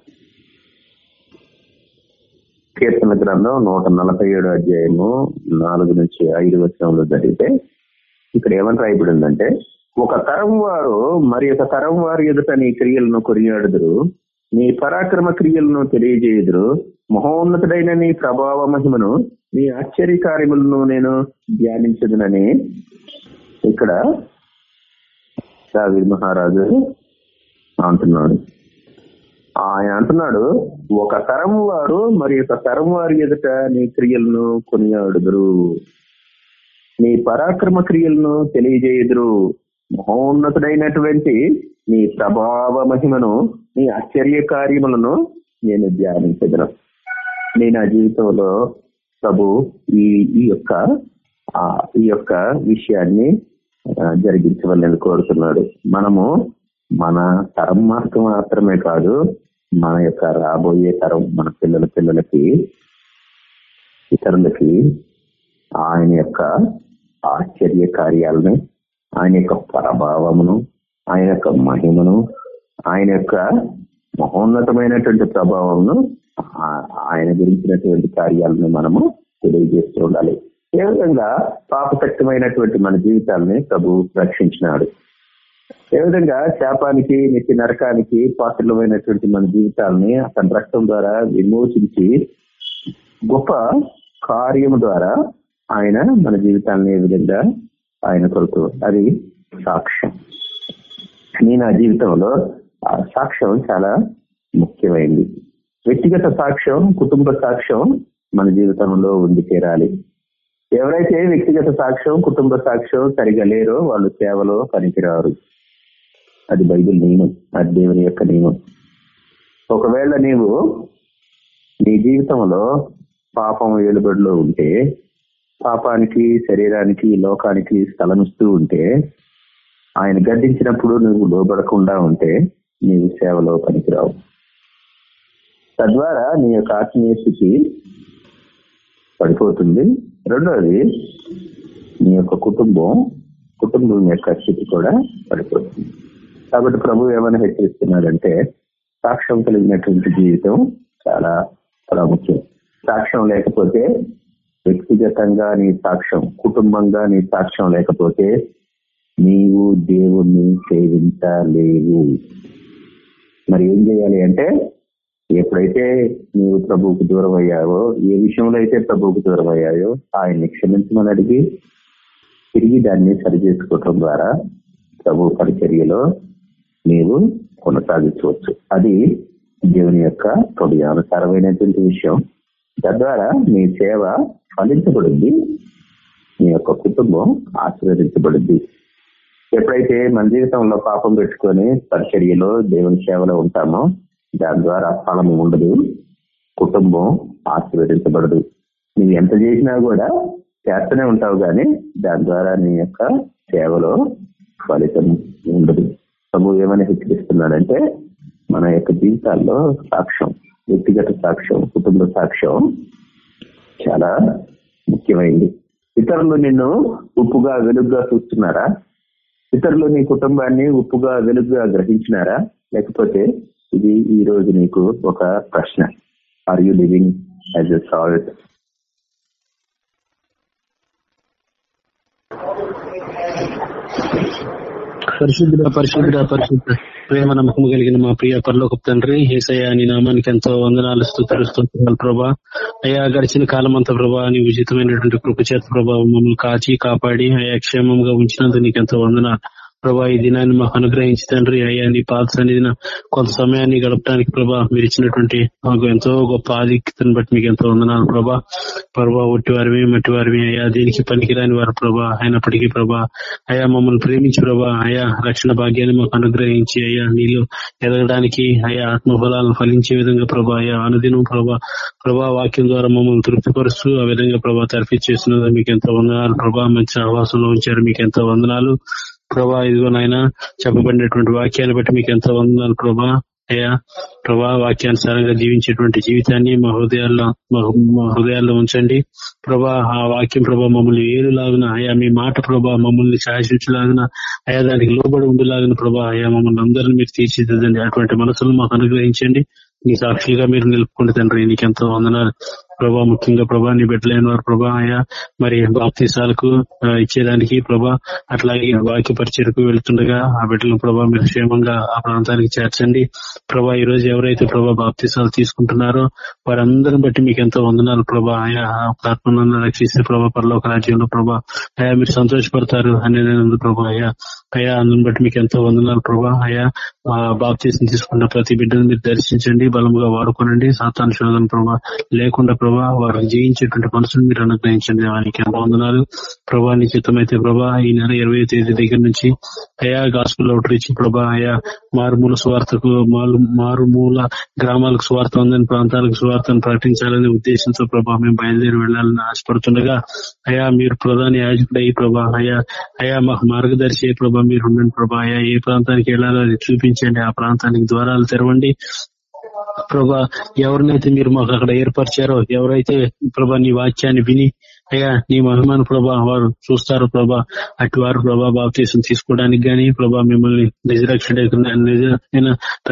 కీర్తన గ్రంథం నూట నలభై ఏడు అధ్యాయము నాలుగు నుంచి ఐదు వచనంలో జరిగితే ఇక్కడ ఏమని రాయబడిందంటే ఒక తరం వారు మరి ఒక తరం వారు ఎదుట నీ క్రియలను కొనియాడుదురు నీ పరాక్రమ క్రియలను తెలియజేయుదురు మహోన్నతుడైన నీ ప్రభావ మహిమను నీ ఆశ్చర్య కార్యములను నేను ధ్యానించదునని. ఇక్కడ దావీదు మహారాజు అంటున్నాడు. ఆయన అంటున్నాడు ఒక తరం వారు మరి ఒక తరం వారి ఎదుట నీ క్రియలను కొనియాడుదురు. నీ పరాక్రమ క్రియలను తెలియజేయుదురు. మహోన్నతుడైనటువంటి నీ ప్రభావ మహిమను నీ ఆశ్చర్య కార్యములను నేను ధ్యానించగలను నీ నా జీవితంలో ప్రభు ఈ ఈ యొక్క ఈ యొక్క విషయాన్ని జరిగించవాలని కోరుతున్నాడు. మనము మన తరం మార్గం మాత్రమే కాదు మన యొక్క రాబోయే తరం మన పిల్లల పిల్లలకి ఇతరులకి ఆయన యొక్క ఆశ్చర్య కార్యాలను ఆయన యొక్క ప్రభావమును ఆయన యొక్క మహిమను ఆయన యొక్క మహోన్నతమైనటువంటి ప్రభావమును ఆ- ఆయన గురించినటువంటి కార్యాలను మనము తెలియజేస్తూ ఉండాలి. విధంగా పాపశక్తమైనటువంటి మన జీవితాలని ప్రభు రక్షించినాడు. ఏ విధంగా శాపానికి నిత్య నరకానికి పాత్రలమైనటువంటి మన జీవితాలని అతని రక్తం ద్వారా విమోచించి గొప్ప కార్యము ద్వారా ఆయన మన జీవితాన్ని ఏ విధంగా ఆయన కొరకు అది సాక్ష్యం. నేను నా జీవితంలో ఆ సాక్ష్యం చాలా ముఖ్యమైంది. వ్యక్తిగత సాక్ష్యం కుటుంబ సాక్ష్యం మన జీవితంలో ఉండి తీరాలి. ఎవరైతే వ్యక్తిగత సాక్ష్యం కుటుంబ సాక్ష్యం సరిగా లేరో వాళ్ళు సేవలో పనికిరారు. అది బైబిల్ నియమం. అది దేవుని యొక్క నియమం. ఒకవేళ నీవు నీ జీవితంలో పాపం ఏలుబడిలో ఉంటే పాపానికి శరీరానికి లోకానికి స్థలమిస్తూ ఉంటే ఆయన గద్దించినప్పుడు నువ్వు లోబడకుండా ఉంటే నీవు సేవలో పనికిరావు. తద్వారా నీ యొక్క ఆత్మీయ స్థితి పడిపోతుంది. రెండవది నీ యొక్క కుటుంబం కుటుంబం యొక్క స్థితి కూడా పడిపోతుంది. కాబట్టి ప్రభు ఏమైనా హెచ్చరిస్తున్నాడంటే సాక్ష్యం కలిగినటువంటి జీవితం చాలా ప్రాముఖ్యం సాక్ష్యం లేకపోతే వ్యక్తిగతంగా నీ సాక్ష్యం కుటుంబంగా నీ సాక్ష్యం లేకపోతే నీవు దేవుణ్ణి సేవించలేవు. మరి ఏం చేయాలి అంటే ఎప్పుడైతే నీవు ప్రభువుకు దూరం అయ్యావో ఏ విషయంలో అయితే ప్రభువుకు దూరం అయ్యాయో ఆయన్ని క్షమించమని అడిగి తిరిగి దాన్ని సరిచేసుకోవటం ద్వారా ప్రభు పరిచర్యలో నీవు కొనసాగించవచ్చు. అది దేవుని యొక్క అనుసారమైనటువంటి విషయం. తద్వారా మీ సేవ ఫలించబడింది. మీ యొక్క కుటుంబం ఆశీర్వదించబడింది. ఎప్పుడైతే మన జీవితంలో పాపం పెట్టుకొని పరిచర్యలో దేవుని సేవలో ఉంటామో దాని ద్వారా ఫలము ఉండదు కుటుంబం ఆశీర్వదించబడదు. నువ్వు ఎంత చేసినా కూడా చేస్తూనే ఉంటావు కానీ దాని ద్వారా నీ యొక్క సేవలో ఫలితం ఉండదు. ప్రభు ఏమని హెచ్చరిస్తున్నాడంటే మన యొక్క జీవితాల్లో సాక్ష్యం వ్యక్తిగత సాక్ష్యం కుటుంబ సాక్ష్యం చాలా ముఖ్యమైంది. ఇతరులు నిన్ను ఉప్పుగా వెలుగుగా చూస్తున్నారా? ఇతరులు నీ కుటుంబాన్ని ఉప్పుగా వెలుగుగా గ్రహించినారా? లేకపోతే ఇది ఈ రోజు నీకు ఒక ప్రశ్న. Are you living as a salt పరిశుద్ధ పరిశుద్ధుడ పరిశుద్ధ ప్రేమ నమ్మకం కలిగిన మా ప్రియ పరలోక తండ్రి ఏసయ్య నీ నామానికి ఎంతో వందనాలు స్తోత్రాలు ప్రభా. అయ్యా గడిచిన కాలం అంతా ప్రభా నీ ఉచితమైనటువంటి కృపచేత ప్రభావం మమ్మల్ని కాచి కాపాడి అయా క్షేమంగా ఉంచినందుకు నీకు ఎంతో వందనాలు. ప్రభా ఈ దినాన్ని మాకు అనుగ్రహించి తండ్రి అయ్యా నీ పాద సన్నిధిన కొంత సమయాన్ని గడపడానికి ప్రభా మీరు ఇచ్చినటువంటి మాకు ఎంతో గొప్ప ఆధిక్యతను బట్టి మీకు ఎంతో వందనాలు ప్రభా. ప్రభా ఒట్టి వారివి మట్టి వారివి అయ్యా దీనికి పనికిరాని వారు ప్రభా అయినప్పటికీ ప్రభా. అయా మమ్మల్ని ప్రేమించి ప్రభా అయా రక్షణ భాగ్యాన్ని మాకు అనుగ్రహించి అయ్యా నీళ్ళు ఎదగడానికి అయా ఆత్మఫలాలను ఫలించే విధంగా ప్రభా అయా అనుదినం ప్రభా. ప్రభా వాక్యం ద్వారా మమ్మల్ని తృప్తిపరుస్తూ ఆ విధంగా ప్రభా చేస్తున్నది మీకు ఎంతో వందనాలు ప్రభా. మంచి ఆవాసంలో ఉంచారు మీకు ఎంతో వందనాలు. ప్రభా ఇదిగో నాయన చెప్పబడినటువంటి వాక్యాన్ని బట్టి మీకు ఎంతో వందనాలు ప్రభా. అయ్యా ప్రభా వాక్యానుసారంగా జీవించేటువంటి జీవితాన్ని మా హృదయాల్లో మా హృదయాల్లో ఉంచండి. ప్రభా ఆ వాక్యం ప్రభా మమ్మల్ని ఏలులాగిన అయా మీ మాట ప్రభా మమ్మల్ని శాసించలాగిన అయా దానికి లోబడి ఉండేలాగిన ప్రభా అయా మమ్మల్ని అందరినీ మీరు తీర్చిదిద్దండి. అటువంటి మనసులను మాకు అనుగ్రహించండి. మీ సాక్షిగా మీరు నిలుపుకుంటే తండ్రి నీకెంతో వందనాలు. ప్రభా ముఖ్యంగా ప్రభా నీ బిడ్డలైన వారు ప్రభా ఆయా మరి బాప్తీసాలకు ఇచ్చేదానికి ప్రభా అట్లాగే వాక్య పరిచయకు వెళ్తుండగా ఆ బిడ్డలను ప్రభా మీరు క్షేమంగా ఆ ప్రాంతానికి చేర్చండి. ప్రభా ఈ రోజు ఎవరైతే ప్రభా బాప్తీసాలు తీసుకుంటున్నారో వారందరిని బట్టి మీకు ఎంతో వందనాలు ప్రభా ఆయా ఆత్మను రక్షిస్తే ప్రభా పరలోక రాజ్యంలో ప్రభా అయా మీరు సంతోషపడతారు అనేది ప్రభా అయా అయా అందుని బట్టి మీకు ఎంతో వందనాలు ప్రభా అయా బాప్తీసం తీసుకున్న ప్రతి బిడ్డను మీరు దర్శించండి బలముగా వాడుకోనండి. సాతాను శోధన ప్రభా లేకుండా ప్రభా వారు జయించేటువంటి మనసును మీరు అనుగ్రహించండి. వారికి వందనాలు. ప్రభా నీ చిత్తమైతే ప్రభా ఈ నెల ఇరవై తేదీ దగ్గర నుంచి అయా గాస్పుల్ అవుట్ రీచ్ ప్రభా అయా మారుమూల స్వార్థకు మారుమూల గ్రామాలకు స్వార్థ ఉందని ప్రాంతాలకు స్వార్థను ప్రకటించాలనే ఉద్దేశంతో ప్రభా మేము బయలుదేరి వెళ్ళాలని ఆశపడుతుండగా అయా మీరు ప్రధాని యాజకుడై ప్రభా అయా అయా మాకు మార్గదర్శి ప్రభా మీరు ఉండండి ప్రభా అయా ఏ ప్రాంతానికి వెళ్ళాలో చూపించండి ఆ ప్రాంతానికి ద్వారాలు తెరవండి. ప్రభా ఎవరినైతే మీరు మాకు అక్కడ ఏర్పరిచారో ఎవరైతే ప్రభా నీ వాక్యాన్ని విని అయ్యా నీ మహిమాను ప్రభా వారు చూస్తారు ప్రభా. అటు వారు ప్రభా బాప్తీసం తీసుకోవడానికి గాని ప్రభా మిమ్మల్ని నిజరక్షణ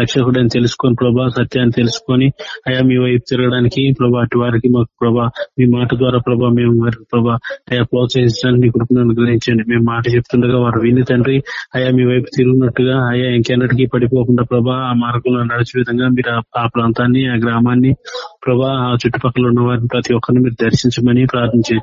రక్షకుడని తెలుసుకొని ప్రభా సత్యాన్ని తెలుసుకొని అయా మీ వైపు తిరగడానికి ప్రభా అటు వారికి మాకు ప్రభా మీ మాట ద్వారా ప్రభా మేము వారికి ప్రభా అయా ప్రోత్సహించడానికి మీ కృపను అనుగ్రహించండి. మేము మాట చెప్తుండగా వారు విని తండ్రి అయా మీ వైపు తిరుగునట్టుగా అయా ఇంకెన్నటికీ పడిపోకుండా ప్రభా ఆ మార్గంలో నడిచే విధంగా మీరు ఆ ప్రాంతాన్ని ఆ గ్రామాన్ని ప్రభా ఆ చుట్టుపక్కల ఉన్న వారిని ప్రతి ఒక్కరిని మీరు దర్శించమని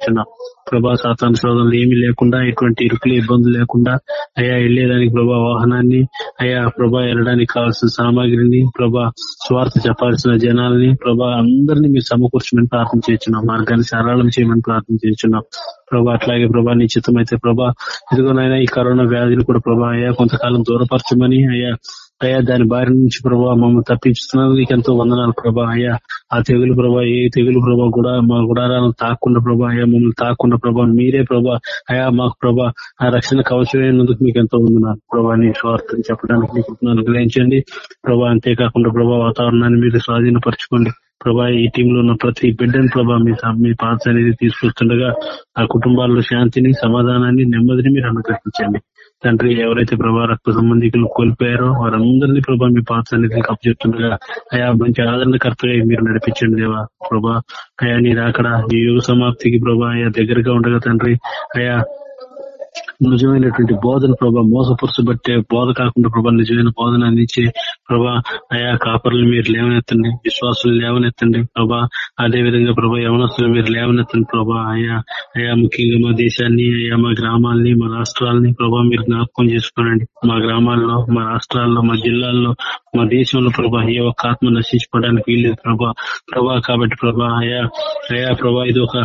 ప్రార్థన ప్రభా సాతాన్ శోధనలు ఏమి లేకుండా ఎటువంటి ఇరుకులు ఇబ్బందులు లేకుండా అయా వెళ్ళేదానికి ప్రభా వాహనాన్ని అయా ప్రభా వెళ్ళడానికి కావాల్సిన సామాగ్రిని ప్రభా స్వార్థ చెప్పాల్సిన జనాలని ప్రభా అందరినీ మీరు సమకూర్చమని ప్రార్థన చేస్తున్నాం మార్గాన్ని సరళం చేయమని ప్రార్థన చేస్తున్నాం ప్రభా అట్లాగే ప్రభా నిశ్చితం అయితే ప్రభా ఇదిగోనైనా ఈ కరోనా వ్యాధిని కూడా ప్రభా అయ్యా కొంతకాలం దూరపరచమని అయ్యా అయ్యా దాని బారి నుంచి ప్రభా మమ్మల్ని తప్పించుతున్నందుకు ఎంతో వందనాలు ప్రభా. అయ్యా ఆ తెగులు ప్రభా ఏ తెగులు ప్రభా కూడా మా గుడారాలను తాకుండా ప్రభా అయ్యా మమ్మల్ని తాకుండా ప్రభా మీరే ప్రభా అయా మాకు ప్రభా ఆ రక్షణ కవచమైనందుకు మీకు ఎంతో వందనాలు ప్రభా. నీ స్వార్థం చెప్పడానికి మీకు అనుగ్రహించండి ప్రభా అంతేకాకుండా ప్రభా వాతావరణాన్ని మీరు స్వాధీనపరచుకోండి. ప్రభా ఈ టీంలో ఉన్న ప్రతి బిడ్డని ప్రభా మీ మీ పాత్ర అనేది తీసుకొస్తుండగా ఆ కుటుంబాల్లో శాంతిని సమాధానాన్ని నెమ్మదిని మీరు అనుగ్రహించండి. తండ్రి ఎవరైతే ప్రభా రక్త సంబంధికులు కోల్పోయారో వారందరినీ ప్రభా మీ పాత సన్నిధిని కప్పచెప్తుండగా అయా మంచి ఆదరణకర్తగా మీరు నడిపించండి దేవా ప్రభా. అయా నీరు అక్కడ ఈ యుగ సమాప్తికి ప్రభా అయా దగ్గరగా ఉండగా తండ్రి. అయా నిజమైనటువంటి బోధన ప్రభా మోసపరుచబట్టే బోధ కాకుండా ప్రభా నిజమైన బోధన అందించే ప్రభా అయా కాపర్లు మీరు లేవనెత్తండి విశ్వాసులు లేవనెత్తండి ప్రభా. అదే విధంగా ప్రభా యవనస్తులు మీరు లేవనెత్తండి ప్రభా. అయా అయా ముఖ్యంగా మా దేశాన్ని అయా మా గ్రామాలని మా రాష్ట్రాలని ప్రభా మీరు జ్ఞాపకం చేసుకోనండి. మా గ్రామాల్లో మా రాష్ట్రాల్లో మా జిల్లాల్లో మా దేశంలో ప్రభా ఏ ఒక్క ఆత్మ నశించుకోవడానికి వీల్లేదు ప్రభా. ప్రభా కాబట్టి ప్రభా అయా అయా ప్రభా ఇది ఒక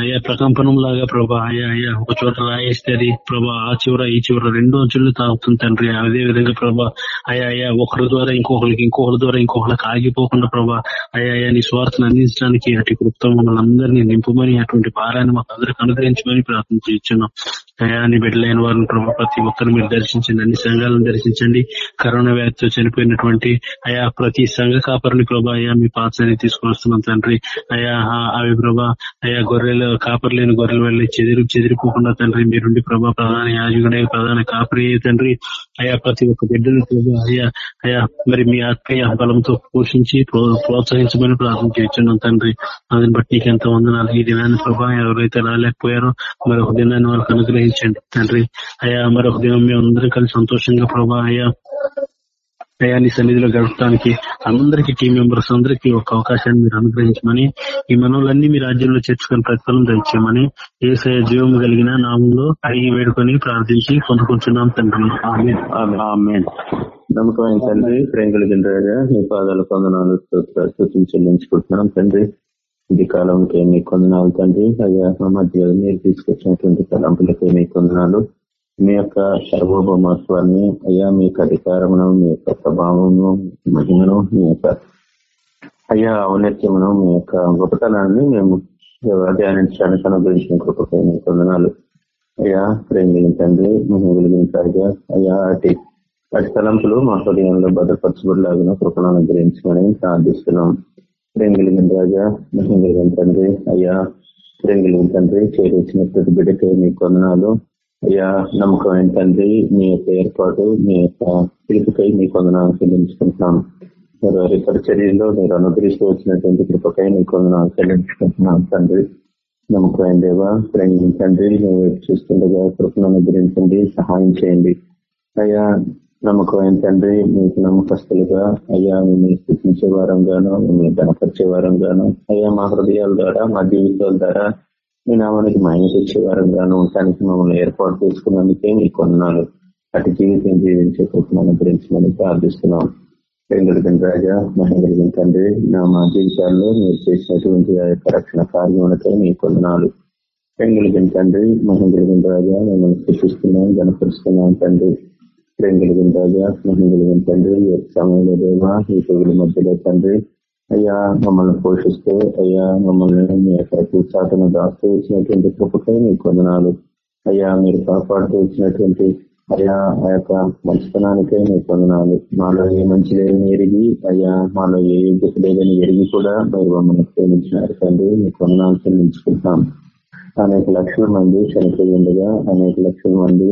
అయా ప్రకంపనం లాగా ప్రభా అయా అయా ఒక చోట రాయేస్తే అది ప్రభా ఆ చివర ఈ చివర రెండు అంచులు తాగుతుంది తండ్రి. అదే విధంగా ప్రభా అయా అయా ఒకరి ద్వారా ఇంకొకరికి ఇంకొకరి ద్వారా ఇంకొకరికి ఆగిపోకుండా ప్రభా అయా అయా నీ స్వార్థను అందించడానికి అటు కృప్తం మమ్మల్ని అందరినీ నింపమని అటువంటి భారాన్ని మాకు అందరికి అనుగ్రహించమని ప్రార్థన చేస్తున్నాం. అయా నీ బిడ్డలైన వారిని ప్రభా ప్రతి ఒక్కరిని మీరు దర్శించండి. అన్ని సంఘాలను దర్శించండి. కరోనా వ్యాధితో చనిపోయినటువంటి అయా ప్రతి సంఘ కాపరిని ప్రభా అయా మీ పాత్రని తీసుకొని వస్తున్నాం తండ్రి. అయా అవి ప్రభా అయా గొర్రెలు కాపర్లేని గొర్రెలు వెళ్ళి చెదిరి చెదిరిపోకుండా తండ్రి మీరుండి ప్రభా ప్రధాన యాజకుడే ప్రధాన కాపరి తండ్రి. అయా ప్రతి ఒక్క బిడ్డను అయ్యా అయా మరి మీ ఆత్మీయ బలంతో పోషించి ప్రోత్సహించమని ప్రార్థన చేస్తున్నాం తండ్రి. దాన్ని బట్టి నీకు ఎంత వందనాలు. ఈ దినాన్ని ప్రభా ఎవరైతే రాలేకపోయారో మరొక దినాన్ని వాళ్ళకి అనుగ్రహించండి తండ్రి. అయా మరొక దినం మేము అందరం కలిసి సంతోషంగా ప్రభా అయా ప్రయాణి సన్నిధిలో గడపడానికి అందరికీ టీం మెంబర్స్ అందరికీ ఒక అవకాశాన్ని మీరు అనుగ్రహించమని ఈ మనవులన్నీ మీ రాజ్యంలో చేర్చుకుని ప్రతిఫలం తెచ్చామని ఏసయ జీవం కలిగిన నామంలో అడిగి వేడుకొని ప్రార్థించి పొందుకుంటున్నాం తండ్రి. నమ్మకమైన తండ్రి ప్రేమ కలిగిన మీ పాదాలు కొందనాలు చెల్లించుకుంటున్నాం తండ్రి. ఇది కాలంకే మీ కొందనాలు తండ్రి. అయ్యా మా మధ్య మీరు తీసుకొచ్చినటువంటి తలంపులకే మీ కొందనాలు. మీ యొక్క సర్వభౌమత్వాన్ని అయ్యా మీ యొక్క అధికారమును మీ యొక్క స్వభావము మహిమను మీ యొక్క అయ్యా ఔన్నత్యమును మీ యొక్క గొప్పతనాన్ని మేము ధ్యానించడానికి అనుగ్రహించిన కృపకై మీ కొందనాలు అయ్యా ప్రేమ తండ్రి మేము వెలిగించాలిగా అయ్యా అటు అటు తలంపులు మా హృదయంలో భద్రపరచబడిలాగిన కృపను అనుగ్రహించమని ప్రార్థిస్తున్నాం. ప్రేమ కలిగిన రాజా మహిమ కలిగిన తండ్రి అయ్యా ప్రేమ కలిగిన తండ్రి చేరించిన ప్రతి బిడ్డకే మీ కొందనాలు అయ్యా నమ్మకమైన తండ్రి? మీ యొక్క ఏర్పాటు మీ యొక్క పిలుపుకై మీ కొందనాలు చెల్లించుకుంటున్నాను మీరు ఇతర చర్యల్లో మీరు అనుగ్రహిస్తూ వచ్చినటువంటి కృపకై మీ కొందనాలు చెల్లించుకుంటున్నాను తండ్రి. నమ్మకమైన దేవ ప్రేమించండి మేము చూస్తుండగా కృపను అనుగ్రహించండి సహాయం చేయండి. అయ్యా నమ్మకమైన తండ్రి? మీకు నమ్మకస్తులుగా అయ్యా మిమ్మల్ని స్థితించే వారం గాను మిమ్మల్ని గణపరిచే వారంగాను. అయ్యా మా హృదయాల ద్వారా మా జీవితాల ద్వారా మీ నామానికి మాయ తెచ్చే వారంగాను ఉండటానికి మమ్మల్ని ఏర్పాటు చేసుకున్నందుకే మీ కొన్నాళ్ళు అటు జీవితం జీవించే కుటుంబాన్ని గురించమని ప్రార్థిస్తున్నాం. ప్రేమలిగిన రాజా మహిళ తండ్రి నా మా జీవితాల్లో మీరు చేసినటువంటి ఆ యొక్క రక్షణ కార్యములతో మీ కొందనాలు ప్రేమలిగిన తండ్రి మహిళ రాజా మిమ్మల్ని సృష్టిస్తున్నాం గణపరుస్తున్నాం తండ్రి. ప్రేమలిగిన రాజా మహిళ తండ్రి సమయంలో దేవా ఈ పొగుల మధ్యలో తండ్రి అయ్యా మమ్మల్ని పోషిస్తూ అయ్యా మమ్మల్ని మీ యొక్క ఉత్సాహను దాస్తూ ఇచ్చినటువంటి కృపకై మీ కొందనాలు అయ్యా మీరు కాపాడుతూ ఇచ్చినటువంటి అయ్యా ఆ యొక్క మంచితనానికై మీ కొందనాలు మాలో ఏ మంచి లేదని ఎరిగి అయ్యా మాలో ఏ యోగ్యత లేదని ఎరిగి కూడా మీరు మమ్మల్ని ప్రేమించినారు తండ్రి. మీ కొందనాలు చెల్లించుకుంటాం అనేక లక్షల మంది చనిపోయి ఉండగా అనేక లక్షల మంది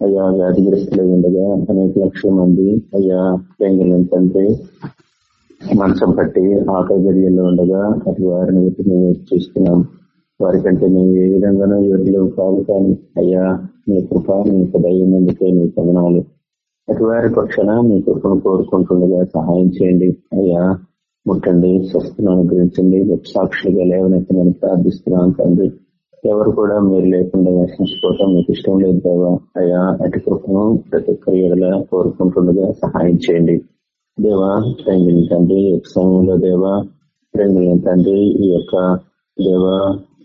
అయ్యా వ్యాధిగ్రస్తులై ఉండగా అనేక లక్షల మంది అయ్యా పెంగులను తండ్రి మంచం పట్టి ఆకలి గడియల్లో ఉండగా అటు వారిని బట్టి మేము చూస్తున్నాం. వారికంటే మేము ఏ విధంగానూ ఎవరిలో కాదు కానీ అయ్యా మీ కృప మీ దయ్యందుకే మీ కథనాలు అటు వారి పక్షాన మీ కృపను కోరుకుంటుండగా సహాయం చేయండి. అయ్యా ముట్టండి స్వస్థను అనుగ్రహించండి. సాక్షులుగా లేవనెత్తమని ప్రార్థిస్తున్నాం తండ్రి. ఎవరు కూడా మీరు లేకుండా నశించుకోవటం మీకు ఇష్టం లేదు దేవా. అయ్యా అటు కృపను ప్రతి ఒక్కరి కోరుకుంటుండగా సహాయం చేయండి. దేవా ప్రేమిని తండ్రి సమయంలో దేవా ప్రేమిని తండ్రి ఈ యొక్క దేవా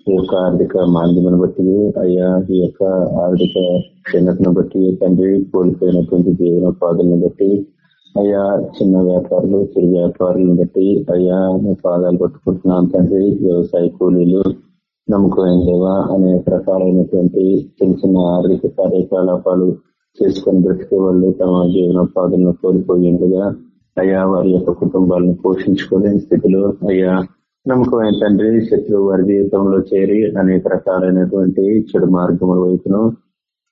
ఈ యొక్క ఆర్థిక మాంద్యమను బట్టి అయ్యా ఈ యొక్క ఆర్థిక క్షీణతను బట్టి తండ్రి కోల్పోయినటువంటి జీవనోపాధులను బట్టి అయ్యా చిన్న వ్యాపారులు చిరు వ్యాపారులను బట్టి అయ్యా పాదాలు పట్టుకుంటున్నాం తండ్రి వ్యవసాయ కూలీలు నమ్ముకోని దేవా అనేక రకాలైనటువంటి చిన్న చిన్న ఆర్థిక కార్యకలాపాలు చేసుకొని బ్రతికే వాళ్ళు తమ జీవనోపాధులను కోల్పోయిందిగా అయ్యా వారి యొక్క కుటుంబాలను పోషించుకోలేని స్థితిలో అయ్యా నమ్మకమైన తండ్రి శత్రువు వారి జీవితంలో చేరి అనేక రకాలైనటువంటి చెడు మార్గముల వైపును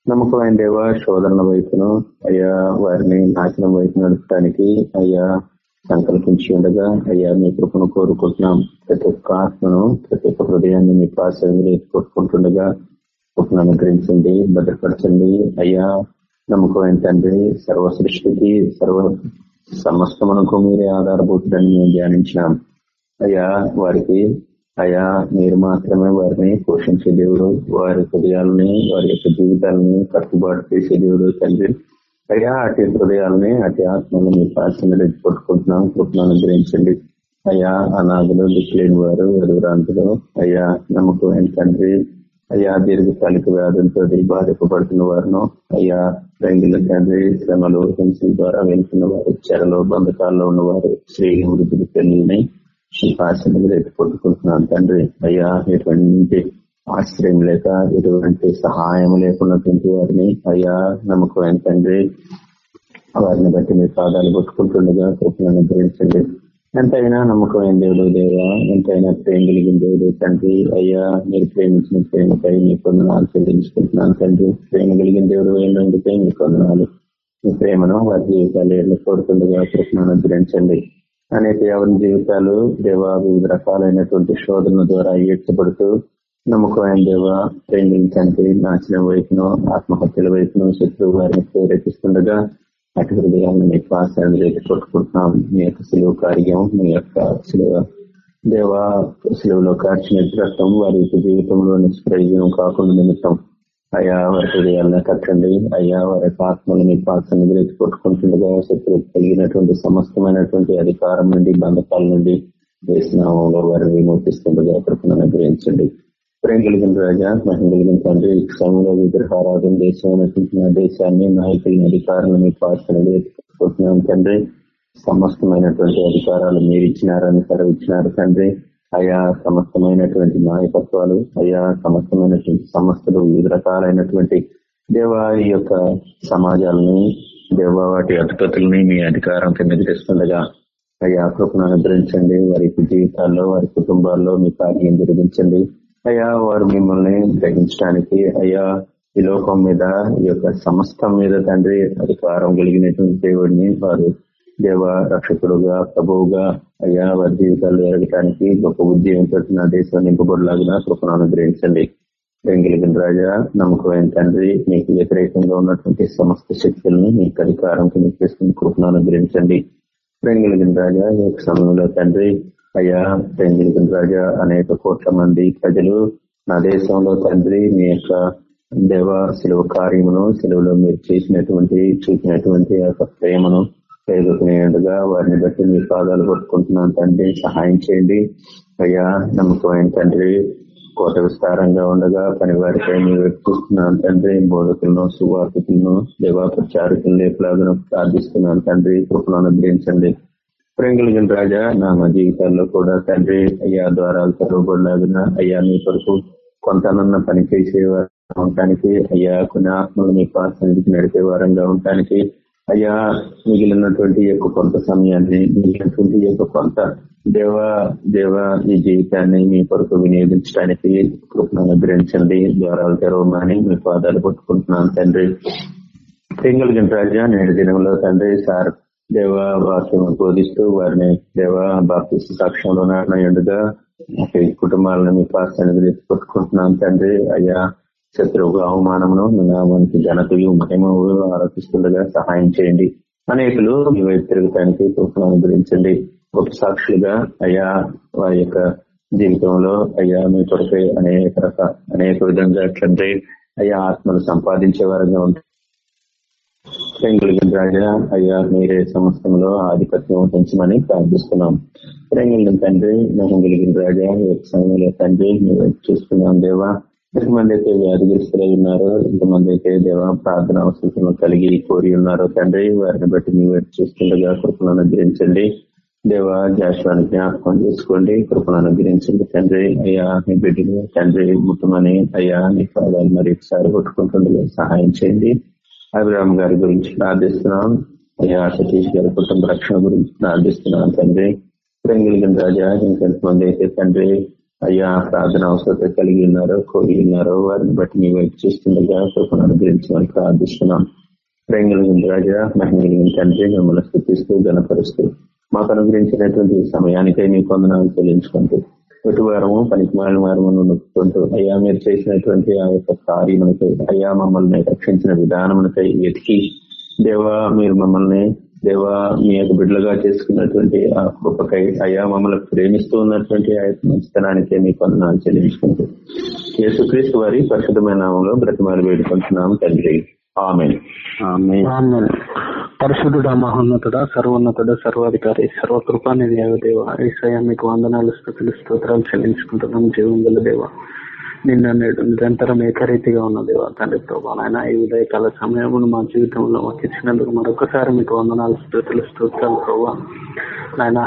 నమ్మకమైన దేవ శోధనల వైపును అయ్యా వారిని నాశనం వైపు నడపడానికి అయ్యా సంకల్పించి ఉండగా అయ్యా మీ కృపను కోరుకుంటున్నాం. ప్రతి ఒక్క ఆత్మను ప్రతి ఒక్క హృదయాన్ని మీ ప్రాసంగా కొట్టుకుంటుండగా కృపను అనుగ్రహించండి భద్రపరచండి. అయ్యా నమ్మకమైన తండ్రి సర్వ సృష్టికి సర్వ సమస్తమునకు మీరే ఆధారపడుతుందని మేము ధ్యానించినాం. అయ్యా వారికి అయ్యా మీరు మాత్రమే వారిని పోషించే దేవుడు వారి హృదయాలని వారి యొక్క జీవితాలని కట్టుబాటు చేసే దేవుడు తండ్రి. అయ్యా అటు హృదయాలని అటు ఆత్మలు మీ పాసిన పట్టుకుంటున్నాం కృపను గ్రహించండి అయ్యా అనాథులు దిక్కులేని వారు ఎదుగురాంతులు అయ్యా నమ్మకం తండ్రి? అయ్యా దీర్ఘకాలిక వ్యాధులతో బాధింపబడుతున్న వారును అయ్యా రంగుల తండ్రి శ్రమలు హింసల ద్వారా వెళ్తున్న వారు చెరలో బంధకాల్లో ఉన్నవారు స్త్రీ వృద్ధులు పెళ్ళిని ఆశలు కొట్టుకుంటున్నాను తండ్రి. అయ్యా ఎటువంటి ఆశ్రయం లేక ఎటువంటి సహాయం లేకున్నటువంటి వారిని అయ్యా నమ్మకం తండ్రి వారిని బట్టి మీ పాదాలు కొట్టుకుంటుండగా కృపణను గ్రహించండి. ఎంతైనా నమ్మకమైన దేవుడు దేవా. ఎంతైనా ప్రేమ కలిగిన దేవుడు తండ్రి అయ్యా మీరు ప్రేమించిన ప్రేమపై మీ కొందనాలు చెల్లించుకుంటున్నాను తండ్రి. ప్రేమ కలిగిన దేవుడు ఏంటంటే మీ కొందనాలు. మీ ప్రేమను వారి జీవితాలు ఏళ్ళు కోరుతుండగా కృష్ణను గ్రహించండి అనేక ఎవరి జీవితాలు దేవ వివిధ రకాలైనటువంటి శోధన ద్వారా ఏడ్చబడుతూ నమ్మకమైన దేవ ప్రేమించండి. నాశనం వైపును ఆత్మహత్యల వైపును శత్రువు వారిని ప్రేరేపిస్తుండగా అటు హృదయాలను మీ పాసాలను రేపు కొట్టుకుంటున్నాం. మీ యొక్క సులువు కార్యం మీ యొక్క సులువ దేవ సులువులో కార్చిన రక్తం వారి యొక్క జీవితంలో నిష్ప్రయోజనం కాకుండా నిమిత్తం. అయ్యా వారి హృదయాలను కట్టండి. అయ్యా వారి యొక్క ఆత్మలు మీ పాత్రను రేపు కొట్టుకుంటుండగా శత్రువు కలిగినటువంటి సమస్తమైనటువంటి అధికారం నుండి బంధకాల నుండి వేసినామంలో వారిని విమోచిస్తుండగా కృపను గ్రహించండి ప్రేమ కలిగిన రాజా మహిమ కలిగిన తండ్రి సమయంలో విగ్రహారాధన దేశం నటించిన దేశాన్ని నాయకులను అధికారులను మీ పాత్రను తండ్రి సమస్తమైనటువంటి అధికారాలు మీరు ఇచ్చినారని సెలవిచ్చినారు తండ్రి. అయా సమస్తమైనటువంటి నాయకత్వాలు అయా సమస్తమైనటువంటి సమస్యలు వివిధ రకాలైనటువంటి దేవా ఈ యొక్క సమాజాలని దేవ వాటి అధిపతుల్ని మీ అధికారం కింద తెస్తుండగా అయ్యా కృపను అనుగ్రహించండి. వారి జీవితాల్లో వారి కుటుంబాల్లో మీ కార్యం జరిగించండి. అయ్యా వారు మిమ్మల్ని గ్రహించడానికి అయ్యా ఈ లోకం మీద ఈ యొక్క సమస్తం మీద తండ్రి అధికారం కలిగినటువంటి దేవుడిని వారు దేవ రక్షకుడుగా ప్రభువుగా అయ్యా వారి జీవితాలు ఎరగటానికి గొప్ప ఉద్యోగంతో నా దేశం నింపబడిలాగా కృపను అనుగ్రహించండి. వెంగిలిగిన రాజా నమ్మకమైన తండ్రి మీకు వ్యతిరేకంగా ఉన్నటువంటి సమస్త శక్తులను మీకు అధికారం కింద చేసుకుని కృపను అనుగ్రహించండి. వెంగిలిగిన రాజా ఈ సమయంలో తండ్రి అయ్యా తండ్రి రాజా అనేక కోట్ల మంది ప్రజలు నా దేశంలో తండ్రి మీ యొక్క దేవ సెలవు కార్యమును సెలవులో మీరు చేసినటువంటి చూసినటువంటి యొక్క ప్రేమను పెరుగుకునేట్టుగా వారిని బట్టి మీ పాదాలు కొట్టుకుంటున్నాను తండ్రి. సహాయం చేయండి. అయ్యా నమ్మకమైన తండ్రి కోట విస్తారంగా ఉండగా పని వారిపై మీరు చూస్తున్నాను తండ్రి. బోధకులను సువార్తకులను దేవా ప్రచారకులను ప్రార్థిస్తున్నాను తండ్రి. కృపను అనుగ్రహించండి. ప్రేంగులిగిన రాజా నా మా జీవితాల్లో కూడా తండ్రి అయ్యా ద్వారాలు తెరవబడలాగిన అయ్యా మీ కొరకు కొంతనన్న పని చేసేవారు ఉండటానికి అయ్యా కొన్ని ఆత్మలు మీ పాసనికి నడిపే వారంగా ఉండటానికి అయ్యా మిగిలినటువంటి యొక్క కొంత సమయాన్ని మిగిలినటువంటి యొక్క కొంత దేవ దేవ ఈ జీవితాన్ని మీ కొరకు వినియోగించడానికి కృపను అనుగ్రహించండి. ద్వారాలు తెరవమని మీ పాదాలు పట్టుకుంటున్నాను తండ్రి. సింగల్ రాజా నేడు దినంలో తండ్రి సార్ దేవ వాక్యం బోధిస్తూ వారిని దేవ బాప్తి సాక్ష్యంలో నాయనగా కుటుంబాలను మీ పాస్తాన్ని పట్టుకుంటున్నాను తండ్రి. అయ్యా శత్రువుగా అవమానమును మీ నామానికి ఘనతయు మహిమ ఆరోపిస్తుండగా సహాయం చేయండి. అనేకులు మీ వైపు తిరగటానికి కృపను అనుగ్రహించండి. గొప్ప సాక్షులుగా అయ్యా వారి యొక్క జీవితంలో అయ్యా మీ కొరకై అనేక రక అనేక విధంగా తండ్రి అయ్యా ఆత్మను సంపాదించే వారుగా ఉంటారు రాజా అయ్యా. మీరే సమస్తంలో ఆధిపత్యం వహించమని ప్రార్థిస్తున్నాం. ప్రేంగుల తండ్రి మహంగలిగిన రాజా సమయంలో తండ్రి మీరు చూస్తున్నాం దేవా? ఎంతమంది అయితే వ్యాధిగ్రస్తులై ఉన్నారో ఎంతమంది అయితే దేవ ప్రార్థన అవసరం కలిగి కోరి ఉన్నారో తండ్రి వారిని బట్టి మీరు చూస్తుండగా కృపను అనుగ్రహించండి. దేవ జాషువాన్ని జ్ఞాపకం చేసుకోండి. కృపను అనుగ్రహించండి తండ్రి. అయ్యా మీ బిడ్డని తండ్రి ముట్టమని అయ్యా మీ పాదాలు మరి ఒకసారి కొట్టుకుంటుండగా సహాయం చేయండి. అభిరామ్ గారి గురించి ప్రార్థిస్తున్నాం. అయ్యా సతీష్ గారి కుటుంబ రక్షణ గురించి ప్రార్థిస్తున్నాం తండ్రి. ప్రంగిలిగిన రాజా ఇంకెంతమంది అయితే తండ్రి అయ్యా ప్రార్థన అవసరత కలిగి ఉన్నారో కోరి ఉన్నారో వారిని బట్టి మీ వైపు చూస్తుండగా కృపను అనుగ్రహించమని ప్రార్థిస్తున్నాం. ప్రేంగిలిగిన రాజా మహిళలిగిన తండ్రి మిమ్మల్ని స్థుతిస్తూ గణపరుస్తూ మాకు అనుగ్రహించినటువంటి సమయానికై మీ కొందనాలు చెల్లించుకుంటూ ఎటు పనికిమాలిన వారము నొప్పుకుంటూ అయ్యా మీరు చేసినటువంటి ఆ యొక్క కార్యములకై అయ్యా మమ్మల్ని రక్షించిన విధానములకై వెతికి దేవా మీరు మమ్మల్ని దేవా మీ యొక్క బిడ్డలుగా చేసుకున్నటువంటి ఆ గొప్పకై అయ్యా మమ్మల్ని ప్రేమిస్తూ ఉన్నటువంటి ఆ యొక్క మంచితనానికే మీ కొందనాలు చెల్లించుకుంటూ. యేసుక్రీస్తు వారి పరిశుద్ధమైన నామంలో బ్రతిమాలు వేడుకుంటున్నాము తండ్రి. పరిశుద్ధుడ మహోన్నతుడ సర్వోన్నతుడ సర్వాధికారి సర్వకృపానిధి దేవ ఈసయ మీకు వందనాలు స్థుతులు స్తోత్రాలు చెల్లించుకుంటున్నాం. జీవం గల దేవ నిన్న నేడు నిరంతరం ఏకరీతిగా ఉన్న దేవ తండ్రి ప్రభా నాయన ఈ ఉదయకాల సమయమును మా జీవితంలో మాకు ఇచ్చినందుకు మరొకసారి మీకు వందనాలు స్థుతులు స్తోత్రాలు ప్రభా నాయన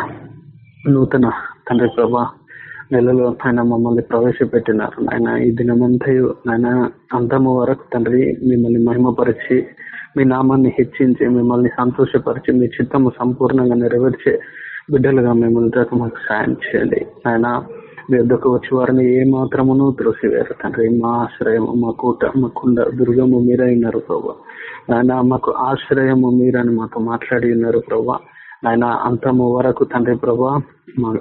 నూతన తండ్రి ప్రభా నెలలో ఆయన మమ్మల్ని ప్రవేశపెట్టినారు. ఆయన ఈ దినమంతయు ఆయన అంతము వరకు తండ్రి మిమ్మల్ని మహిమపరిచి మీ నామాన్ని హెచ్చించి మిమ్మల్ని సంతోషపరిచి మీ చిత్తము సంపూర్ణంగా నెరవేర్చే బిడ్డలుగా మిమ్మల్ని మాకు సాయం చేయండి. ఆయన మీ వద్దకు వచ్చి వారిని ఏ మాత్రమును త్రోసివేరు తండ్రి. మా ఆశ్రయము మా కూట మా కుండ దుర్గము మీరైనారు ప్రభా. ఆయన మాకు ఆశ్రయము మీరని మాతో మాట్లాడి ఉన్నారు ప్రభా. ఆయన అంతము వరకు తండ్రి ప్రభా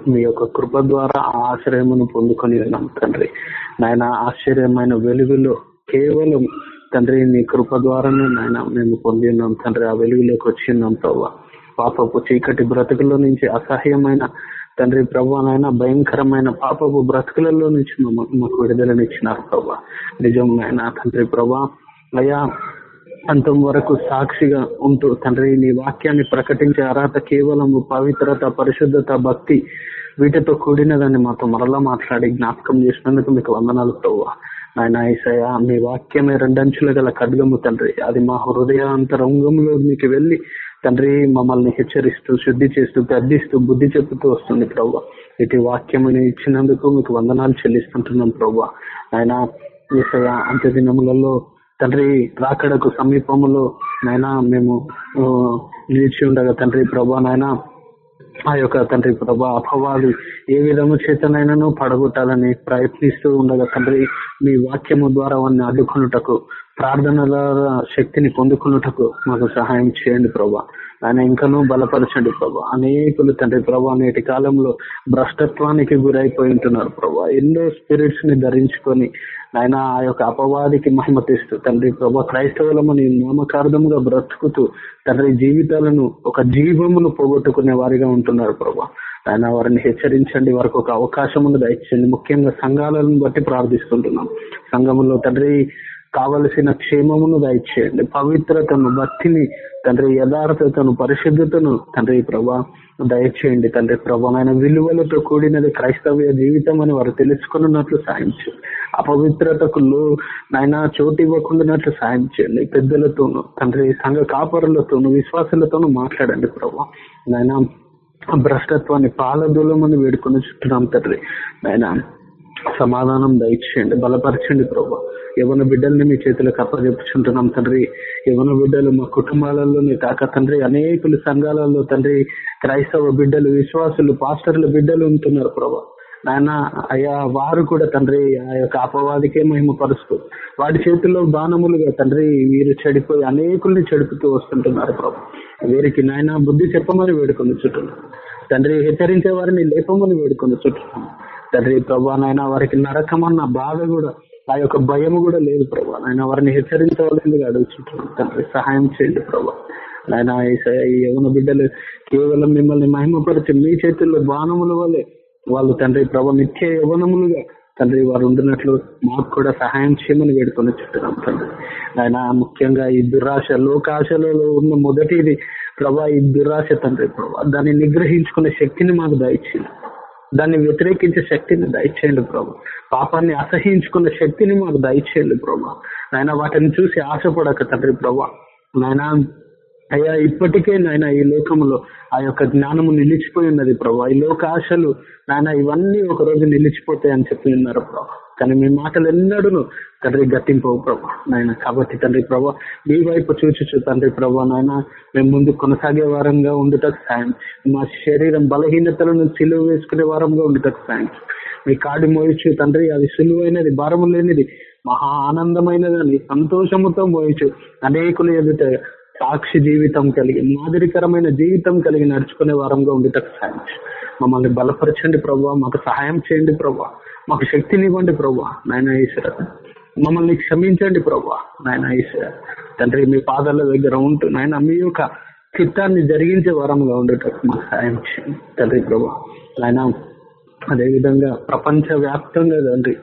మీ యొక్క కృప ద్వారా ఆ ఆశ్రయమును పొందుకొని ఉన్నాం తండ్రి. నాయన ఆశ్చర్యమైన వెలుగులో కేవలం తండ్రి నీ కృప ద్వారానే నాయన మేము పొంది ఉన్నాం తండ్రి. ఆ వెలుగులోకి వచ్చి ఉన్నాం ప్రభా పాపపు చీకటి బ్రతుకుల్లో నుంచి అసహ్యమైన తండ్రి ప్రభా భయంకరమైన పాపపు బ్రతుకులలో నుంచి మాకు విడుదలనిచ్చినారు ప్రభా నిజం నాయన తండ్రి ప్రభా అయ్యా అంతం వరకు సాక్షిగా ఉంటూ తండ్రి నీ వాక్యాన్ని ప్రకటించే అర్హత కేవలం పవిత్రత పరిశుద్ధత భక్తి వీటితో కూడినదని మాతో మరలా మాట్లాడి జ్ఞాపకం చేసినందుకు మీకు వందనాలు ప్రభు ఆయన ఐసయ మీ వాక్యమే రెండంచుల గల ఖడ్గము తండ్రి. అది మా హృదయాంతరంగంలో మీకు వెళ్ళి తండ్రి మమ్మల్ని హెచ్చరిస్తూ శుద్ధి చేస్తూ గర్దిస్తూ బుద్ధి చెప్పుతూ వస్తుంది ప్రవ్వ. ఇటు వాక్యం ఇచ్చినందుకు మీకు వందనాలు చెల్లిస్తుంటున్నాం ప్రవ్వ. ఆయన ఈసయ అంత్య దినములలో తండ్రి రాకడకు సమీపంలో నైనా మేము నిలిచి ఉండగా తండ్రి ప్రభా నాయన ఆ యొక్క తండ్రి ప్రభా అపవాది ఏ విధము చేతనైనాను పడగొట్టాలని ప్రయత్నిస్తూ ఉండగా తండ్రి మీ వాక్యము ద్వారా వారిని అడ్డుకున్నటకు ప్రార్థనల శక్తిని పొందుకున్నటకు మాకు సహాయం చేయండి ప్రభా. ఆయన ఇంకనూ బలపరచండి ప్రభా. అనేకులు తండ్రి ప్రభా నేటి కాలంలో భ్రష్టత్వానికి గురైపోయి ఉంటున్నారు ప్రభా. ఎన్నో స్పిరిట్స్ని ధరించుకొని ఆయన ఆ యొక్క అపవాదికి మహిమ తెస్తూ తండ్రి ప్రభా నీ నామకార్థముగా బ్రతుకుతూ తండ్రి జీవితాలను ఒక జీవమును పోగొట్టుకునే వారిగా ఉంటున్నారు ప్రభా. ఆయన వారిని హెచ్చరించండి వారికి ఒక అవకాశం దయచేయండి. ముఖ్యంగా సంఘాలను బట్టి ప్రార్థిస్తుంటున్నాం. సంఘములో తండ్రి కావలసిన క్షేమమును దయచేయండి. పవిత్రతను భక్తిని తండ్రి యథార్థతను పరిశుద్ధతను తండ్రి ప్రభా దయచేయండి తండ్రి ప్రభామైన విలువలతో కూడినది క్రైస్తవ్య జీవితం అని వారు తెలుసుకున్నట్లు సాయం చేయండి. అపవిత్రతకు నాయన చోటు ఇవ్వకుండానట్లు సాయం చేయండి. పెద్దలతోనూ తండ్రి సంఘ కాపరులతోనూ విశ్వాసులతోనూ మాట్లాడండి ప్రభా. నాయన భ్రష్టత్వాన్ని పాలదూలమని వేడుకొని చుట్టున్నాం తండ్రి. నాయన సమాధానం దయచేయండి బలపరచండి ప్రభా. యవన బిడ్డల్ని మీ చేతులకు అప్పచెప్పుచుంటున్నాం తండ్రి. యవన బిడ్డలు మా కుటుంబాలలోనే కాక తండ్రి అనేకులు సంఘాలలో తండ్రి క్రైస్తవ బిడ్డలు విశ్వాసులు పాస్టర్ల బిడ్డలు ఉంటున్నారు ప్రభా. నాయన అయ్యా వారు కూడా తండ్రి ఆ యొక్క అపవాదికే మహిమపరుస్తూ వాడి చేతుల్లో బాణములుగా తండ్రి వీరు చెడిపోయి అనేకుల్ని చెడుపుతూ వస్తుంటున్నారు ప్రభు. వీరికి నాయన బుద్ధి చెప్పమని వేడుకొని చుట్టున్నారు తండ్రి హెచ్చరించే వారిని లేపమని వేడుకొని చుట్టున్నాం. తండ్రి ప్రభా నాయన వారికి నరకమన్న బాధ కూడా ఆ యొక్క భయం కూడా లేదు ప్రభా. నాయన వారిని హెచ్చరించవలసిందిగా అడుగుతుంటున్నాం తండ్రి సహాయం చేయండి ప్రభా. ఆయన ఈ యవన బిడ్డలు కేవలం మిమ్మల్ని మహిమపరిచి మీ చేతుల్లో బాణముల వల్లే వాళ్ళు తండ్రి ప్రభా నిత్య యవనములుగా తండ్రి వారు ఉండినట్లు మాకు కూడా సహాయం చేయమని వేడుకొని చెప్తున్నాం తండ్రి. ఆయన ముఖ్యంగా ఈ దురాశ లోకాశలలో ఉన్న మొదటిది ప్రభా ఈ దురాశ తండ్రి ప్రభా. దాన్ని నిగ్రహించుకునే శక్తిని మాకు దయచేయండి. దాన్ని వ్యతిరేకించే శక్తిని దయచేయండి ప్రభా. పాపాన్ని అసహించుకున్న శక్తిని మాకు దయచేయండి ప్రభా. నాయన వాటిని చూసి ఆశపడక తండ్రి ప్రభా. నాయన అయ్యా ఇప్పటికే నాయన ఈ లోకంలో ఆ యొక్క జ్ఞానము నిలిచిపోయి ఉన్నది ప్రభా. ఈ లోక ఆశలు నాయన ఇవన్నీ ఒక రోజు నిలిచిపోతాయి అని చెప్పి ఉన్నారు ప్రభా. కానీ మీ మాటలు ఎన్నడూను తండ్రి గట్టింపవు ప్రభా నాయన. కాబట్టి తండ్రి ప్రభా మీ వైపు చూచుచు తండ్రి ప్రభా నాయన. మేము ముందు కొనసాగే వారంగా ఉండుటకు సాయం. మా శరీరం బలహీనతలను సిలువ వేసుకునే వారంగా ఉండుటకు సాయం. మీ కాడి మోయచ్చు తండ్రి అది సులువైనది భారము లేనిది మహా ఆనందమైనదని సంతోషముతో మోయచ్చు అనేకులు ఎదుట సాక్షి జీవితం కలిగి మాదిరికరమైన జీవితం కలిగి నడుచుకునే వారంగా ఉండేటకు సాయం. మమ్మల్ని బలపరచండి ప్రభావ మాకు సహాయం చేయండి ప్రభా. మాకు శక్తిని ఇవ్వండి ప్రభా. నాయన ఈశ్వర మమ్మల్ని క్షమించండి ప్రభా. నాయన ఈశ్వర తండ్రి మీ పాదాల దగ్గర ఉంటూ నాయన మీ యొక్క చిత్తాన్ని జరిగించే వరంగా ఉండేటట్టు మా సాయం తండ్రి ప్రభా. నాయన అదేవిధంగా ప్రపంచ వ్యాప్తంగా తండ్రి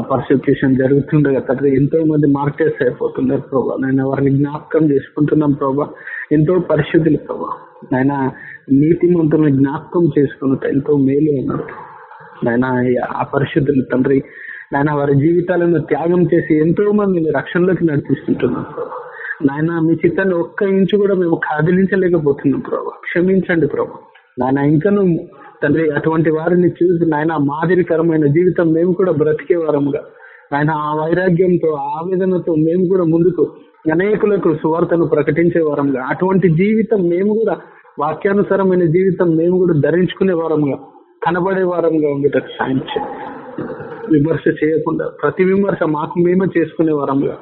పర్సిక్యూషన్ జరుగుతుండగా తండ్రి ఎంతో మంది మార్కెట్స్ అయిపోతున్నారు ప్రభా. నేను వారిని జ్ఞాపకం చేసుకుంటున్నాం ప్రభా. ఎంతో పరిశుద్ధులు ప్రభా. నాయన నీతి మంతులను జ్ఞాపకం చేసుకున్నట్టు ఎంతో మేలు అన్నారు. నాయన ఆ పరిశుద్ధులు తండ్రి నాయన వారి జీవితాలను త్యాగం చేసి ఎంతో మందిని రక్షణలోకి నడిపిస్తుంటున్నాం నాయన మీ చిత్తాన్ని ఒక్క ఇంచు కూడా మేము కాదిలించలేకపోతున్నాం ప్రభా. క్షమించండి ప్రభా. నాయన ఇంకను తండ్రి అటువంటి వారిని చూసి నాయన మాదిరికరమైన జీవితం మేము కూడా బ్రతికే వారముగా. ఆయన ఆ వైరాగ్యంతో ఆవేదనతో మేము కూడా ముందుకు అనేకులకు సువార్తను ప్రకటించే వారంగా అటువంటి జీవితం మేము కూడా వాక్యానుసారమైన జీవితం మేము కూడా ధరించుకునే వారముగా కనబడే వారంగా ఉండేటట్టు సాయం విమర్శ చేయకుండా ప్రతి విమర్శ మాకు మేమే చేసుకునే వారంగా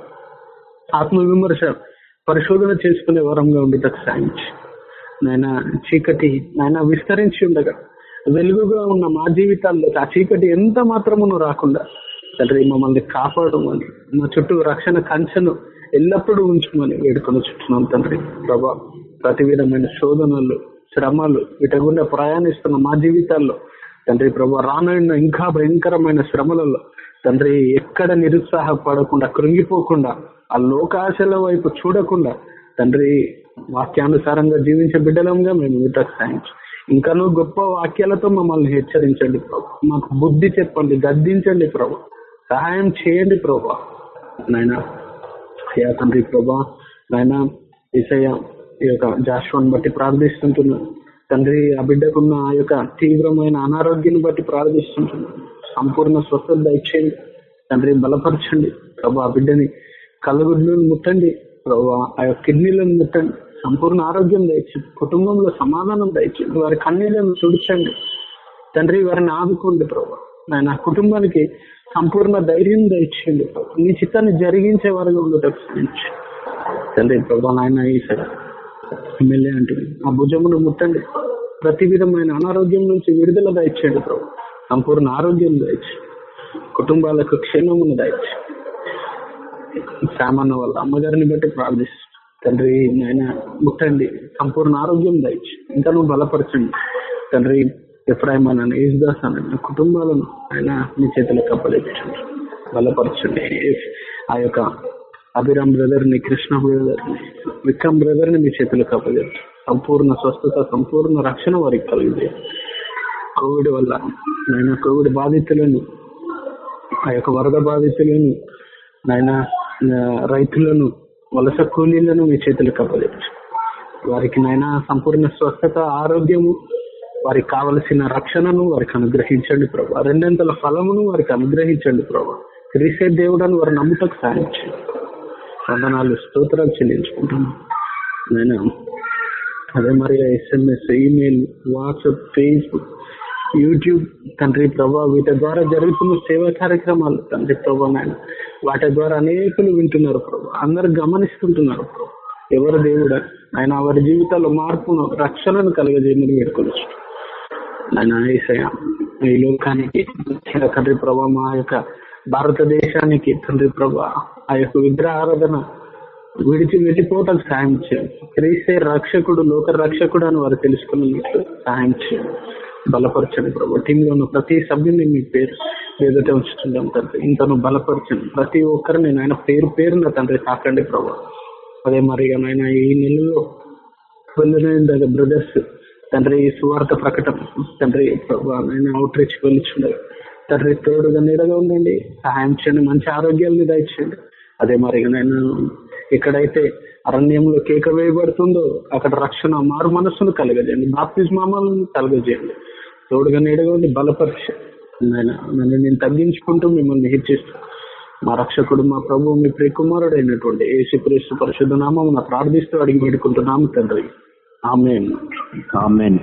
ఆత్మవిమర్శ పరిశోధన చేసుకునే వరంగా ఉండేటట్టు సాయం నాయన చీకటి నాయన విస్తరించి ఉండగా వెలుగుగా ఉన్న మా జీవితాల్లో ఆ చీకటి ఎంత మాత్రమును రాకుండా తండ్రి మమ్మల్ని కాపాడమని మా చుట్టూ రక్షణ కంచెను ఎల్లప్పుడూ ఉంచమని వేడుకొని చుట్టున్నాం తండ్రి. ప్రభా ప్రతి విధమైన శోధనలు శ్రమలు వీటగుండా ప్రయాణిస్తున్న మా జీవితాల్లో తండ్రి ప్రభా రానున్న ఇంకా భయంకరమైన శ్రమలలో తండ్రి ఎక్కడ నిరుత్సాహపడకుండా కృంగిపోకుండా ఆ లోకాశల వైపు చూడకుండా తండ్రి వాక్యానుసారంగా జీవించే బిడ్డలంగా మేము మీతో సాయించు ఇంకా గొప్ప వాక్యాలతో మమ్మల్ని హెచ్చరించండి ప్రభు. మాకు బుద్ధి చెప్పండి గద్దించండి ప్రభు. సహాయం చేయండి ప్రభా. నాయన అయ్యా తండ్రి ప్రభా నాయన ఈసయ్య ఈ యొక్క జాస్వాన్ బట్టి ప్రార్థిస్తుంటున్నాను. తండ్రి ఆ బిడ్డకున్న ఆ యొక్క తీవ్రమైన అనారోగ్యాన్ని బట్టి ప్రార్థిస్తుంటున్నాం సంపూర్ణ స్వస్థత దయచేయండి. తండ్రి బలపరచండి. ప్రభా ఆ బిడ్డని కళ్ళగుడ్లను ముట్టండి. ప్రభా ఆ యొక్క కిడ్నీలను ముట్టండి. సంపూర్ణ ఆరోగ్యం దయచండి కుటుంబంలో సమాధానం దయచండి వారి కన్నీళ్ళను చుడిచండి తండ్రి వారిని ఆదుకోండి ప్రభు. నాయన కుటుంబానికి సంపూర్ణ ధైర్యం దయచేయండి నీ చిత్తాన్ని జరిగించే వారిగా ఉండటం తండ్రి ప్రభా నాయన సరే ఎమ్మెల్యే అంటుంది. ఆ భుజమును ముట్టండి. ప్రతి విధమైన అనారోగ్యం నుంచి విడుదల దాయిచ్చేయండి ప్రభు. సంపూర్ణ ఆరోగ్యం దాయిచ్చు. కుటుంబాలకు క్షేమమును దాయిచ్చు. సామాన్య వాళ్ళ అమ్మగారిని బట్టి ప్రార్థిస్తూ తండ్రి నాయన ముట్టండి. సంపూర్ణ ఆరోగ్యం దాయిచ్చు. ఇంకా నువ్వు బలపరచండి. తండ్రి ఎఫ్రాయిమ్ అని యేసుదాస్ కుటుంబాలను ఆయన మీ చేతులకు అప్పగించండి. బలపరచండి. ఆ యొక్క అభిరామ్ బ్రదర్ని కృష్ణ బ్రదర్ని విక్రమ్ బ్రదర్ని మీ చేతులకు అప్పగించండి సంపూర్ణ స్వస్థత సంపూర్ణ రక్షణ వారికి కలిగింది. కోవిడ్ వల్ల నాయన కోవిడ్ బాధితులను ఆ యొక్క వరద బాధితులను నాయన రైతులను వలస కూలీలను మీ చేతులకు అప్పగించు వారికి నాయన సంపూర్ణ స్వస్థత ఆరోగ్యము వారికి కావలసిన రక్షణను వారికి అనుగ్రహించండి ప్రభా. రెండంతల ఫలమును వారికి అనుగ్రహించండి ప్రభా. క్రీసే దేవుడని వారు నమ్ముటకు సాధించండి వందనాలు స్తోత్రాలు చెల్లించుకుంటున్నాం. నేను అదే మరి SMS email WhatsApp Facebook YouTube తండ్రి ప్రభా వీటి ద్వారా జరుగుతున్న సేవా కార్యక్రమాలు తండ్రి ప్రభా నాయన వాటి ద్వారా అనేకులు వింటున్నారు ప్రభా. అందరు గమనిస్తుంటున్నారు ప్రభు. ఎవరు దేవుడు? ఆయన వారి జీవితాల్లో మార్పును రక్షణను కలగజేయమని వేడుకోవచ్చు నాయన ఏసయ ఈ లోకానికి తండ్రి ప్రభా మా యొక్క భారతదేశానికి తండ్రి ప్రభా ఆ యొక్క విగ్రహ ఆరాధన విడిచి వెళ్ళిపోవటానికి సాయం చేయండి క్రీస్తే రక్షకుడు లోక రక్షకుడు అని వారు తెలుసుకున్నట్లు సాయం చేయండి బలపరచండి ప్రభు. టీంలో ఉన్న ప్రతి సభ్యుని మీ పేరు ఎదుట ఉంచుతుందాం తండ్రి ఇంతను బలపరచండి. ప్రతి ఒక్కరిని నాయన పేరు పేరున తండ్రి తాకండి ప్రభు. అదే మరి నాయన ఈ నెలలో వెళ్ళిన బ్రదర్స్ తండ్రి ఈ సువార్త ప్రకటన తండ్రి ప్రభు నాయన అవుట్ రీచ్ వెళ్ళిచుండగా తండ్రి తోడుగా నీడగా ఉండండి. సహాయం చేయండి. మంచి ఆరోగ్యాలను దయచేయండి. అదే మరి నేను ఎక్కడైతే అరణ్యంలో కేక వేయబడుతుందో అక్కడ రక్షణ మారు మనస్సును కలగజేయండి. బాప్తిస్మామాలను కలగజేయండి. తోడుగా నీడగా ఉండి బలపరిచి నన్ను నేను తగ్గించుకుంటూ మిమ్మల్ని హెచ్చిస్తూ మా రక్షకుడు మా ప్రభు మీ ప్రియకుమారుడు అయినటువంటి ఏసు క్రీస్తు పరిశుద్ధ నామం ప్రార్థిస్తూ అడిగి వేడుకుంటున్నాము తండ్రి. ఆమె ఆమెన్.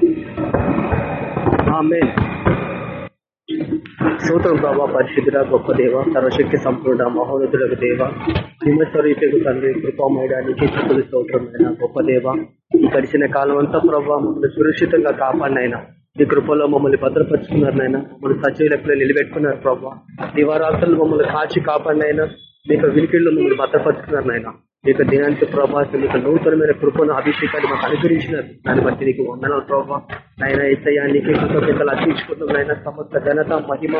ఆమె సూత్రం ప్రభా పరిశుద్ధుడ గొప్ప దేవ సర్వశక్తి సంపూర్ణ మహోన్నతులకు దేవ హిమస్వరూపకు తండ్రి కృపమయడానికి చుట్టూ స్తోత్రమైన గొప్ప దేవ. ఈ గడిచిన కాలం అంతా ప్రభావ మమ్మల్ని సురక్షితంగా కాపాడినైనా. ఈ కృపలో మమ్మల్ని భద్రపరుచుకున్నారు నాయన మమ్మల్ని సజీవులకు నిలబెట్టుకున్నారు ప్రభావ దివారాత్రులు మమ్మల్ని కాచి కాపాడినైనా. మీకు వినికిళ్ళు మమ్మల్ని భద్రపరుచుకున్నారు నాయన యొక్క దినానికి ప్రభావం యొక్క నూతనమైన కృపను అభిషేకాన్ని మాకు అనుగ్రహించినారు. దాన్ని బట్టి నీకు వందనాలు ప్రభావ ఆయన ఏసయానికి కృతజ్ఞతలు అర్పించుకుంటున్నాం ఆయన సమస్త ఘనత మహిమ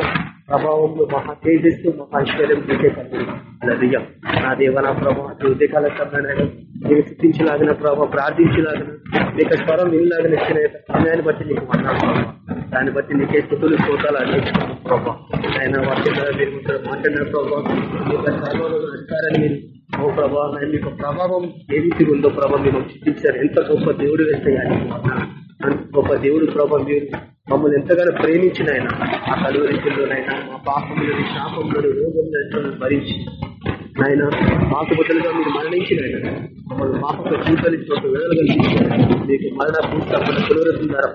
ప్రభావంలో మహా తేజస్సు మహా ఐశ్వర్యం నీకే కలిగి నా దేవనా ప్రభావ ఉదయకాల సమయాన్ని నీకు స్థితించలాగిన ప్రభావ ప్రార్థించలాగిన నీకు స్వరం వినలాగిన ఇచ్చిన సమయాన్ని బట్టి నీకు వందనాలు ప్రభావ దాన్ని బట్టి నీకే స్థుతులు శ్రోతాలు అందించుకున్నాం ప్రభావ ఆయన వాటి మీరు మాట్లాడిన ప్రభావ సర్వంలో అధికారాన్ని మీరు ఓ ప్రభా ఆయన మీకు ప్రభావం ఏ రీతిగా ఉందో ప్రభావం మీరు చూపించారు. ఎంత గొప్ప దేవుడు వేస్తాయని అంత గొప్ప దేవుడు ప్రభావం మీరు మమ్మల్ని ఎంతగానో ప్రేమించిన ఆయన. ఆ కలువరింపుల్లోనైనా మా పాపంలోని శాపంలోని రోగంలో భరించి ఆయన మాకు బదులుగా మీరు మరణించిన ఆయన. మమ్మల్ని పాపంలో జీవితాలు ఇచ్చినట్టు వేదలు మీకు మరణ పూర్తి పునరుతున్నారా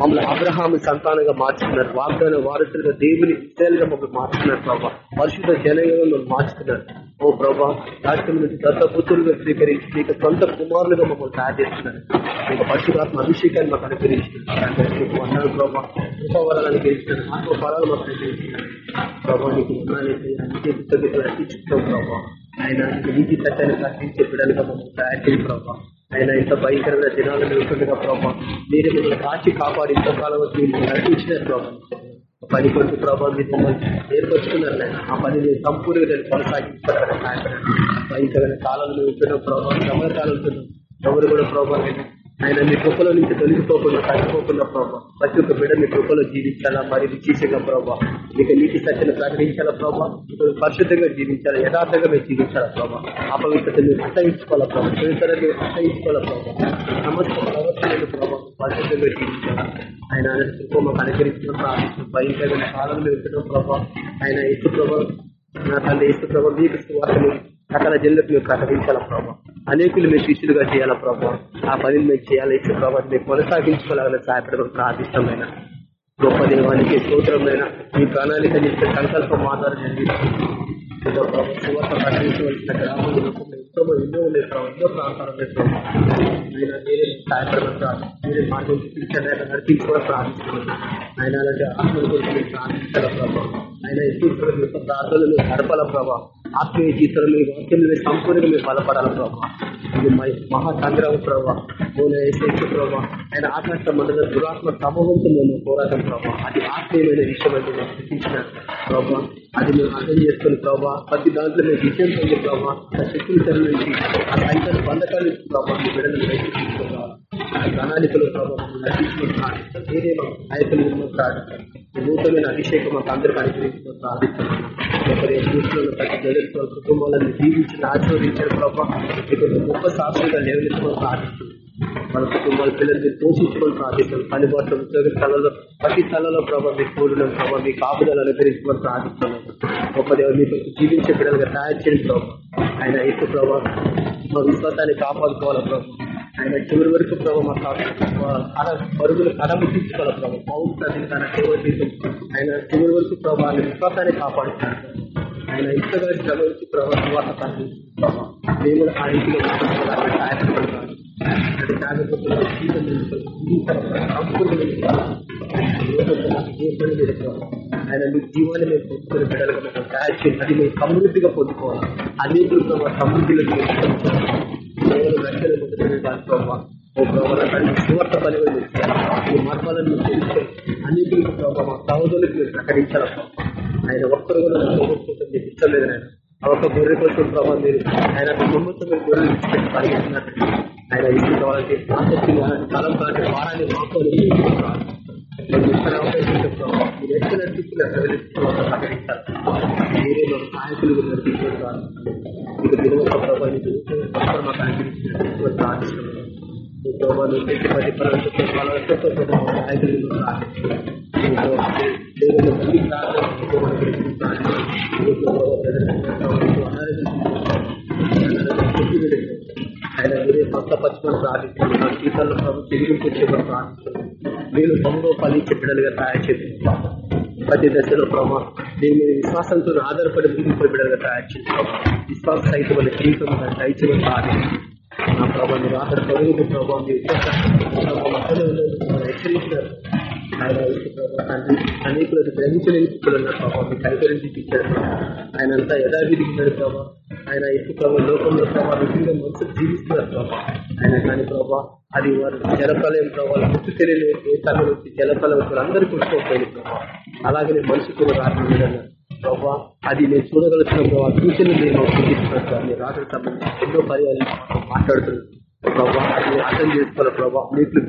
మమ్మల్ని అబ్రహాము సంతానంగా మార్చుకున్నారు. వాగ్దాన వారసులుగా దేవుని ఇద్దరుగా మమ్మల్ని మార్చుకున్నారు ప్రభావ పరిశుద్ధ జనంగా మమ్మల్ని మార్చుకున్నారు. ఓ ప్రభా రాష్ట్రం నుంచి దత్తపుత్రులుగా స్వీకరించి మీకు సొంత కుమారులుగా మమ్మల్ని తయారు చేస్తున్నారు. మీకు పరిశుధాత్మ అభిషేకాన్ని మాకు అనుగ్రహించినారు మీకు వందలు ప్రభా. కృపవరాలు అనుగ్రహించినారు ఆత్మ ఫలాలు మాకు అనుగ్రహించినారు ప్రభా నీకు వందాలు రక్షించుకుంటాం ప్రభా. ఆయన నీతి సత్యాన్ని ప్రకటించే బిడ్డలుగా మమ్మల్ని తయారు చేయండి ప్రభావ ఆయన ఇంత భయంకరమైన దినాలను ఉంటుండగా ప్రభావ మీరు మిమ్మల్ని కాచి కాపాడి ఇంతకాలం వచ్చి మీరు నడిపించినారు ప్రభావం పని కొరకు ప్రభావం మీరు ఏర్పరచుకున్నారు ఆయన ఆ పనిని సంపూర్ణంగా కొనసాగించుకోవడానికి సహాయపడండి భయంకరమైన కాలంలో ఉంటున్న ప్రభావం సమయ కాలంలో ఎవరు కూడా ప్రభావం ఆయన మీ కృపలో నుంచి తొలగిపోకుండా తగ్గిపోకుండా ప్రభావ ప్రతి ఒక్క బిడ్డ మీ కృపలో జీవించాలా? మరి విశేషంగా ప్రభావ మీకు నీటి సత్యను ప్రకటించాలా ప్రభావ పరిశుద్ధంగా జీవించాలా? యథార్థంగా మీరు జీవించాలా ప్రభావ అపవిత్రత మీరు అసహించుకోవాలా ప్రభావ పవిత్రత మీరు అసహించుకోవాలా ప్రభావ సమస్త ప్రవర్తనలు ప్రభావ పరిశుద్ధంగా జీవించాలా? ఆయన కృప మాకు అనుకరించడం భయంకరమైన కాలంలో ఉంచడం ప్రభావ ఆయన ఇసు ప్రభావం నా తల్లి ఇసు ప్రభావ మీకు వార్తలు సకల జిల్లకు మీరు ప్రకటించాలా ప్రభావ అనేకులు మేము శిష్యులుగా చేయాల ప్రభావ ఆ పనిని మేము చేయాలి? ఇచ్చే ప్రభావ మీరు కొనసాగించుకోవాలని సహాయపడడం ప్రార్థిష్టమైన గొప్ప దేవానికి స్తోత్రమైన ఈ ప్రణాళిక చేసే సంకల్పం ఆధారం ప్రకటించవలసిన గ్రామంలో ఎంతో ఎన్నో ఉన్నాయి ప్రభావ ఎన్నో ప్రాంతాలు ఉన్నాయి ప్రభావ ఆయన మీరే సహాయపడమని ప్రార్థన మీరే మార్గం చూపించండి ఆయన నడిపించుకోవడం ప్రార్థిస్తున్నాను ఆయన అలాంటి ఆత్మల గురించి ప్రార్థించాల ప్రభావం ఆయన ఎక్కువ ప్రార్థనలు గడపాల ప్రభావం ఆత్మీయ జీవితంలో ఈ వాక్యంలో సంపూర్ణంగా మీరు బలపడాలి ప్రభావ ఇది మహా సంగ్రహం ప్రభావ ప్రభావ ఆయన ఆకాశ మండల దురాత్మ సమూహంతో మేము పోరాటం ప్రభావ అది ఆత్మీయమైన విషయం అంటే మేము సృష్టించిన ప్రభావ అది మేము అర్థం చేసుకుని ప్రభావ ప్రతి దాంట్లో మేము విజయం పొందే ప్రభావ ఆ శక్తుల నుంచి ఆ సంఖ్యలు బంధకాలు ప్రభావ మీ బిడ్డలు బయటకు తీసుకోవాలి ఆ ప్రణాళికలు ప్రభావం నటించుకుంటున్నాను మీరే మా నాయకులు ప్రార్థిస్తాను నూతనమైన అభిషేకం మాకు అందరికీ అనుగ్రహించడం ప్రార్థిస్తున్నాం ఒకరి చూస్తున్న ప్రతి జగత్తు కుటుంబాలను జీవించి ఆశీర్వదించిన ప్రభావ గొప్ప సాక్షిగా లేవనెత్తుకొని ప్రార్థిస్తున్నాం మన కుటుంబాల పిల్లల్ని మీరు పోషించుకొని ప్రార్థిస్తాం పనిబాట్ల ఉద్యోగ స్థలంలో ప్రతి స్థలంలో ప్రభావ మీ కూడడం ప్రభావ మీ కాపుదలు అనుగ్రహించుకొని ప్రార్థిస్తున్నాం గొప్ప దేవుడు మీకు జీవించే బిడ్డలుగా తయారు చేయడం ప్రభావ ఆయన ఎక్కువ ప్రభావ మా విశ్వాసాన్ని కాపాడుకోవాలి ప్రభావ ఆయన చివరి వరకు ప్రభావ మా కడ పరుగులు కడముట్టించుకోవాలి ప్రభావ పౌరుషాన్ని తన సేవ జీవితం ఆయన చివరి వరకు ప్రభావ విశ్వాసాన్ని కాపాడుతున్నారు ఆయన ఇంతగా శ్రమ నుంచి ప్రభావ తర్వాత తండ్రి ఆ ఇంటిలో సహాయపడుతున్నాం అంటే ఆయన మీ జీవాన్ని మేము పొందుకుని బిడ్డలుగా మేము తయారు చేసి అది మేము సమృద్ధిగా పొందుకోవాలి. అనేకులు ప్రభావ సమృద్ధిలో కేవలం రక్షణ పొందుకునే దాని ప్రభావ ఓ ప్రభావ తల్లి పని ఈ మర్మాలను తెలుసుకొని అనేకులకు ప్రభావ మా సహోదరులకు మీరు ప్రకటించాలి ఆయన ఒక్కరు కూడా మీకు ఇష్టం లేదు ఆ ఒక్క గొర్రె కోసం మీరు ఆయన కుటుంబంతో మీరు గొర్రెలు పరిగెత్తున్నారు ఆయన ఇచ్చిన వాళ్ళకి ఆసక్తి కాలం కాని వారాన్ని మాకోని ఎక్కడ నడిపించిన ప్రకటించాలి మీరే మా నడిపించారు మీకు మాకు వాళ్ళు ప్రార్థిస్తున్నాం పది పనులతో ఆయన మీరే కొత్త ప్రార్థిస్తున్నాం నా ప్రభు చెల్లింపు ప్రార్థిస్తున్నాం మీరు బొమ్మలో ఫలించే బిడ్డలుగా తయారు చేస్తున్నాం ప్రతి దశలో ప్రభావ దీని మీద విశ్వాసంతో ఆధారపడి ముందుకు బిడ్డలుగా తయారు చేస్తున్నాం విశ్వాస సహితమైన జీవితం దయచేయమని ప్రార్థిస్తున్నాం. నా ప్రభావ మీరు అక్కడ పరుగులు ప్రభావం మీ హెచ్చరించినారు. ఆయన యేసు అనేకులకు గ్రహించలేని స్థితిలో ఉన్న ప్రభావం మీ కైకరించి ఆయన అంతా యథావిధికి ఉన్నాడు ప్రభావ ఆయన యేసు ప్రభావ లోకంలో ప్రభావ నిజంగా మనుషులు జీవిస్తున్నారు ప్రభావ ఆయన కానీ ప్రభావ అది వారు జలపలేం ప్రభావ గుర్తు తెలియని ఏ తల్లి నుంచి జలపలం వచ్చి అందరికీ కొట్టుకోకపోయింది ప్రభావ అలాగనే మనిషి కూడా రాకుండా ప్రభావ అది నేను చూడగలుగుతున్న ప్రభావ సూచనలు నేను చూపిస్తున్నాను మీరు రాత్రి సంబంధించి ఎన్నో పర్యాలు మాట్లాడుతున్నాను ప్రభావ అది అర్థం చేసుకోవాలి ప్రభావ మీకు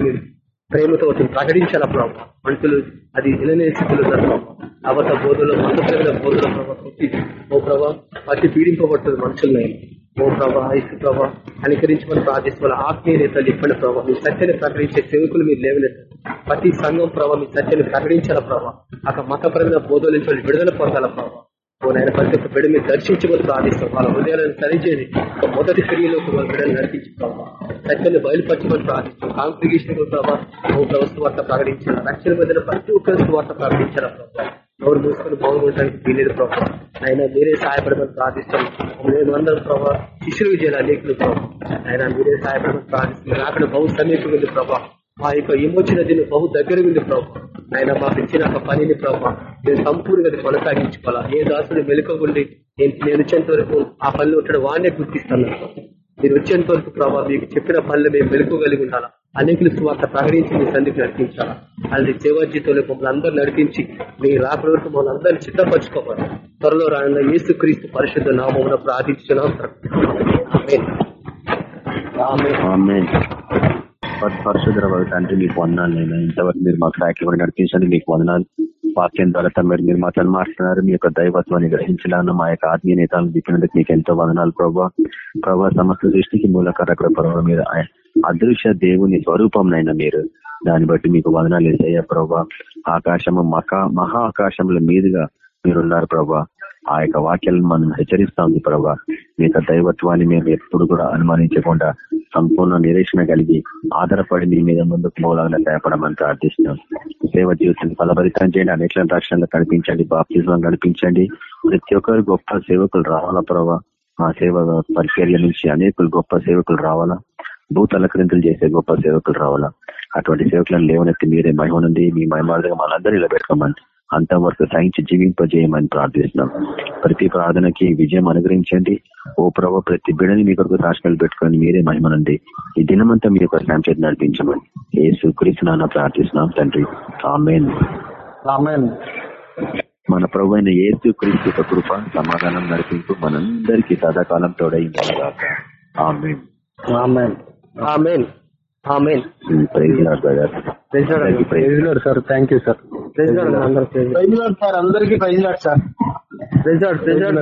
ప్రేమతో వాటిని ప్రకటించాల ప్రభావ మనుషులు అది నిలనే స్థితిలో ఉన్నారు అవత బోధలో మతపరమైన బోధల ప్రభావ కొట్టి ఓ ప్రభావ అతి పీడింపబడుతుంది మనుషులను. ఓ ప్రభా ఇసు ప్రభా అనుకరించమని ప్రార్థిస్తున్న ఆత్మీయ నేతలు ఇప్పటి ప్రభావ మీ సత్యాన్ని ప్రకటించే సేవకులు మీరు లేవలేదు. ప్రతి సంఘం ప్రభావ మీ సత్యాన్ని ప్రకటించాల ప్రభావ అక్కడ మతపరమైన బోధల నుంచి విడుదల పొందాల ప్రభావ ఓ నాయన ప్రతి ఒక్క బిడ్డ మీరు దర్శించమని ప్రార్థిస్తాం. వాళ్ళ హృదయాలను సరిచేసి ఒక మొదటి క్రియలోకి వాళ్ళ బిడ్డలు నడిపించి సత్యాన్ని బయలుపరచమని ప్రార్థిస్తాం. కాంగ్రిగేషన్ ప్రభావ ఓ ప్రభుత్వ ప్రకటించాలి రక్షణ మీద ప్రతి ఒక్కరి వార్త ప్రకటించాల ప్రభావ ఎవరు మూసుకొని బాగుండడానికి వీలేదు ప్రభావ ఆయన మీరే సహాయపడమని ప్రార్థిస్తాం. మేము అందరం ప్రభావ శిశువు చేయాలి అనేకులు ప్రభావ ఆయన మీరే సహాయపడమని ప్రార్థిస్తున్నాం అక్కడ బహు సమీపం ఉంది ప్రభావ ఆ యొక్క విమోచన దిన బహు దగ్గర ఉంది ప్రభావ ఆయన మాకు ఇచ్చిన ఒక పనిని ప్రభావ నేను సంపూర్ణంగా కొనసాగించుకోవాలా? ఏ దాసుడు మెలుకోకుండి నేను నేను వచ్చేంత వరకు ఆ పనిలో ఉంటాడు వాడినే గుర్తిస్తాను. మీరు వచ్చేంత వరకు ప్రభావ మీకు చెప్పిన పనులు మేము మెలుకోగలిగి ఉండాలా? అనేకులు స్వార్థ ప్రకటించి మీ సంధికి నడిపించాలా? అది సేవా జీతంలో మమ్మల్ని అందరూ నడిపించి మీ రాకడ వరకు మమ్మల్ని అందరినీ సిద్ధపరచుకోవాలి? త్వరలో రానున్న యేసు క్రీస్తు పరిశుద్ధ నామమున ప్రార్థించున్నాం. ఆమేన్. పరిశుద్ధ తండ్రి మీకు వందనాలు నేను ఇంతవరకు మీరు మాకు సాయకులు కూడా నడిపించండి మీకు వందనాలు. వాక్యం ద్వారా తమ్ముడు మీరు మాతో మాట్లాడుతున్నారు. మీ యొక్క దైవత్వాన్ని గ్రహించాలను. మా యొక్క ఆత్మీయ నేతలను దిప్పినందుకు మీకు ఎంతో వందనాలు ప్రభావ ప్రభావ సమస్త దృష్టికి మూలకరకుల ప్రభావ మీరు అదృశ్య దేవుని స్వరూపంనైనా మీరు. దాన్ని బట్టి మీకు వందనాలు వేసయ్యా ప్రభా. ఆకాశము మహా మహా ఆకాశముల మీదుగా మీరున్నారు ప్రభా. ఆ యొక్క వాక్యాలను మనం హెచ్చరిస్తా ఉంది మీ యొక్క దైవత్వాన్ని మేము ఎప్పుడు కూడా అనుమానించకుండా సంపూర్ణ నిరీక్షణ కలిగి ఆధారపడి మీ మీద ముందుకు మూలంగా దయపడమని ప్రార్థిస్తున్నాం సేవ జీవితాన్ని ఫలభరితం చేయండి అనేక రక్షణలు కనిపించండి బాప్తిజం నడిపించండి. ప్రతి ఒక్కరు గొప్ప సేవకులు రావాలా ప్రభావ మా సేవ పరిచర్య నుంచి అనేకులు గొప్ప సేవకులు రావాలా? భూతలకరింతలు చేసే గొప్ప సేవకులు రావాలా? అటువంటి సేవకులను లేవనెత్తి మీరే మహిమ నుండి మీ మహిమాలుగా మనందరూ ఇలా పెట్టుకోమని అంతవరకు సహించి జీవింపజేయమని ప్రార్థిస్తున్నాం. ప్రతి ప్రార్థనకి విజయం అనుగ్రహించండి. ఓ ప్రభావ ప్రతి బిడని మీ కొరకు సాక్షికలు పెట్టుకొని మీరే మహిమ నుండి ఈ దినమంతా మీ యొక్క స్నాం చేతి నడిపించమని ఏ నాన్న ప్రార్థిస్తున్నాం తండ్రి. ఆమెన్. మన ప్రభు అయిన ఏసు క్రీస్తు కృప సమాధానం నడిపింపు మనందరికీ సదాకాలం తోడై amen. Amen. Amen. Amen. Praise lord brother. Praise lord sir thank you sir. Praise lord అందరూ ప్రైజ్ ప్రైజ్ లాడ్ సార్ అందరికీ praise lord sir. Praise lord praise lord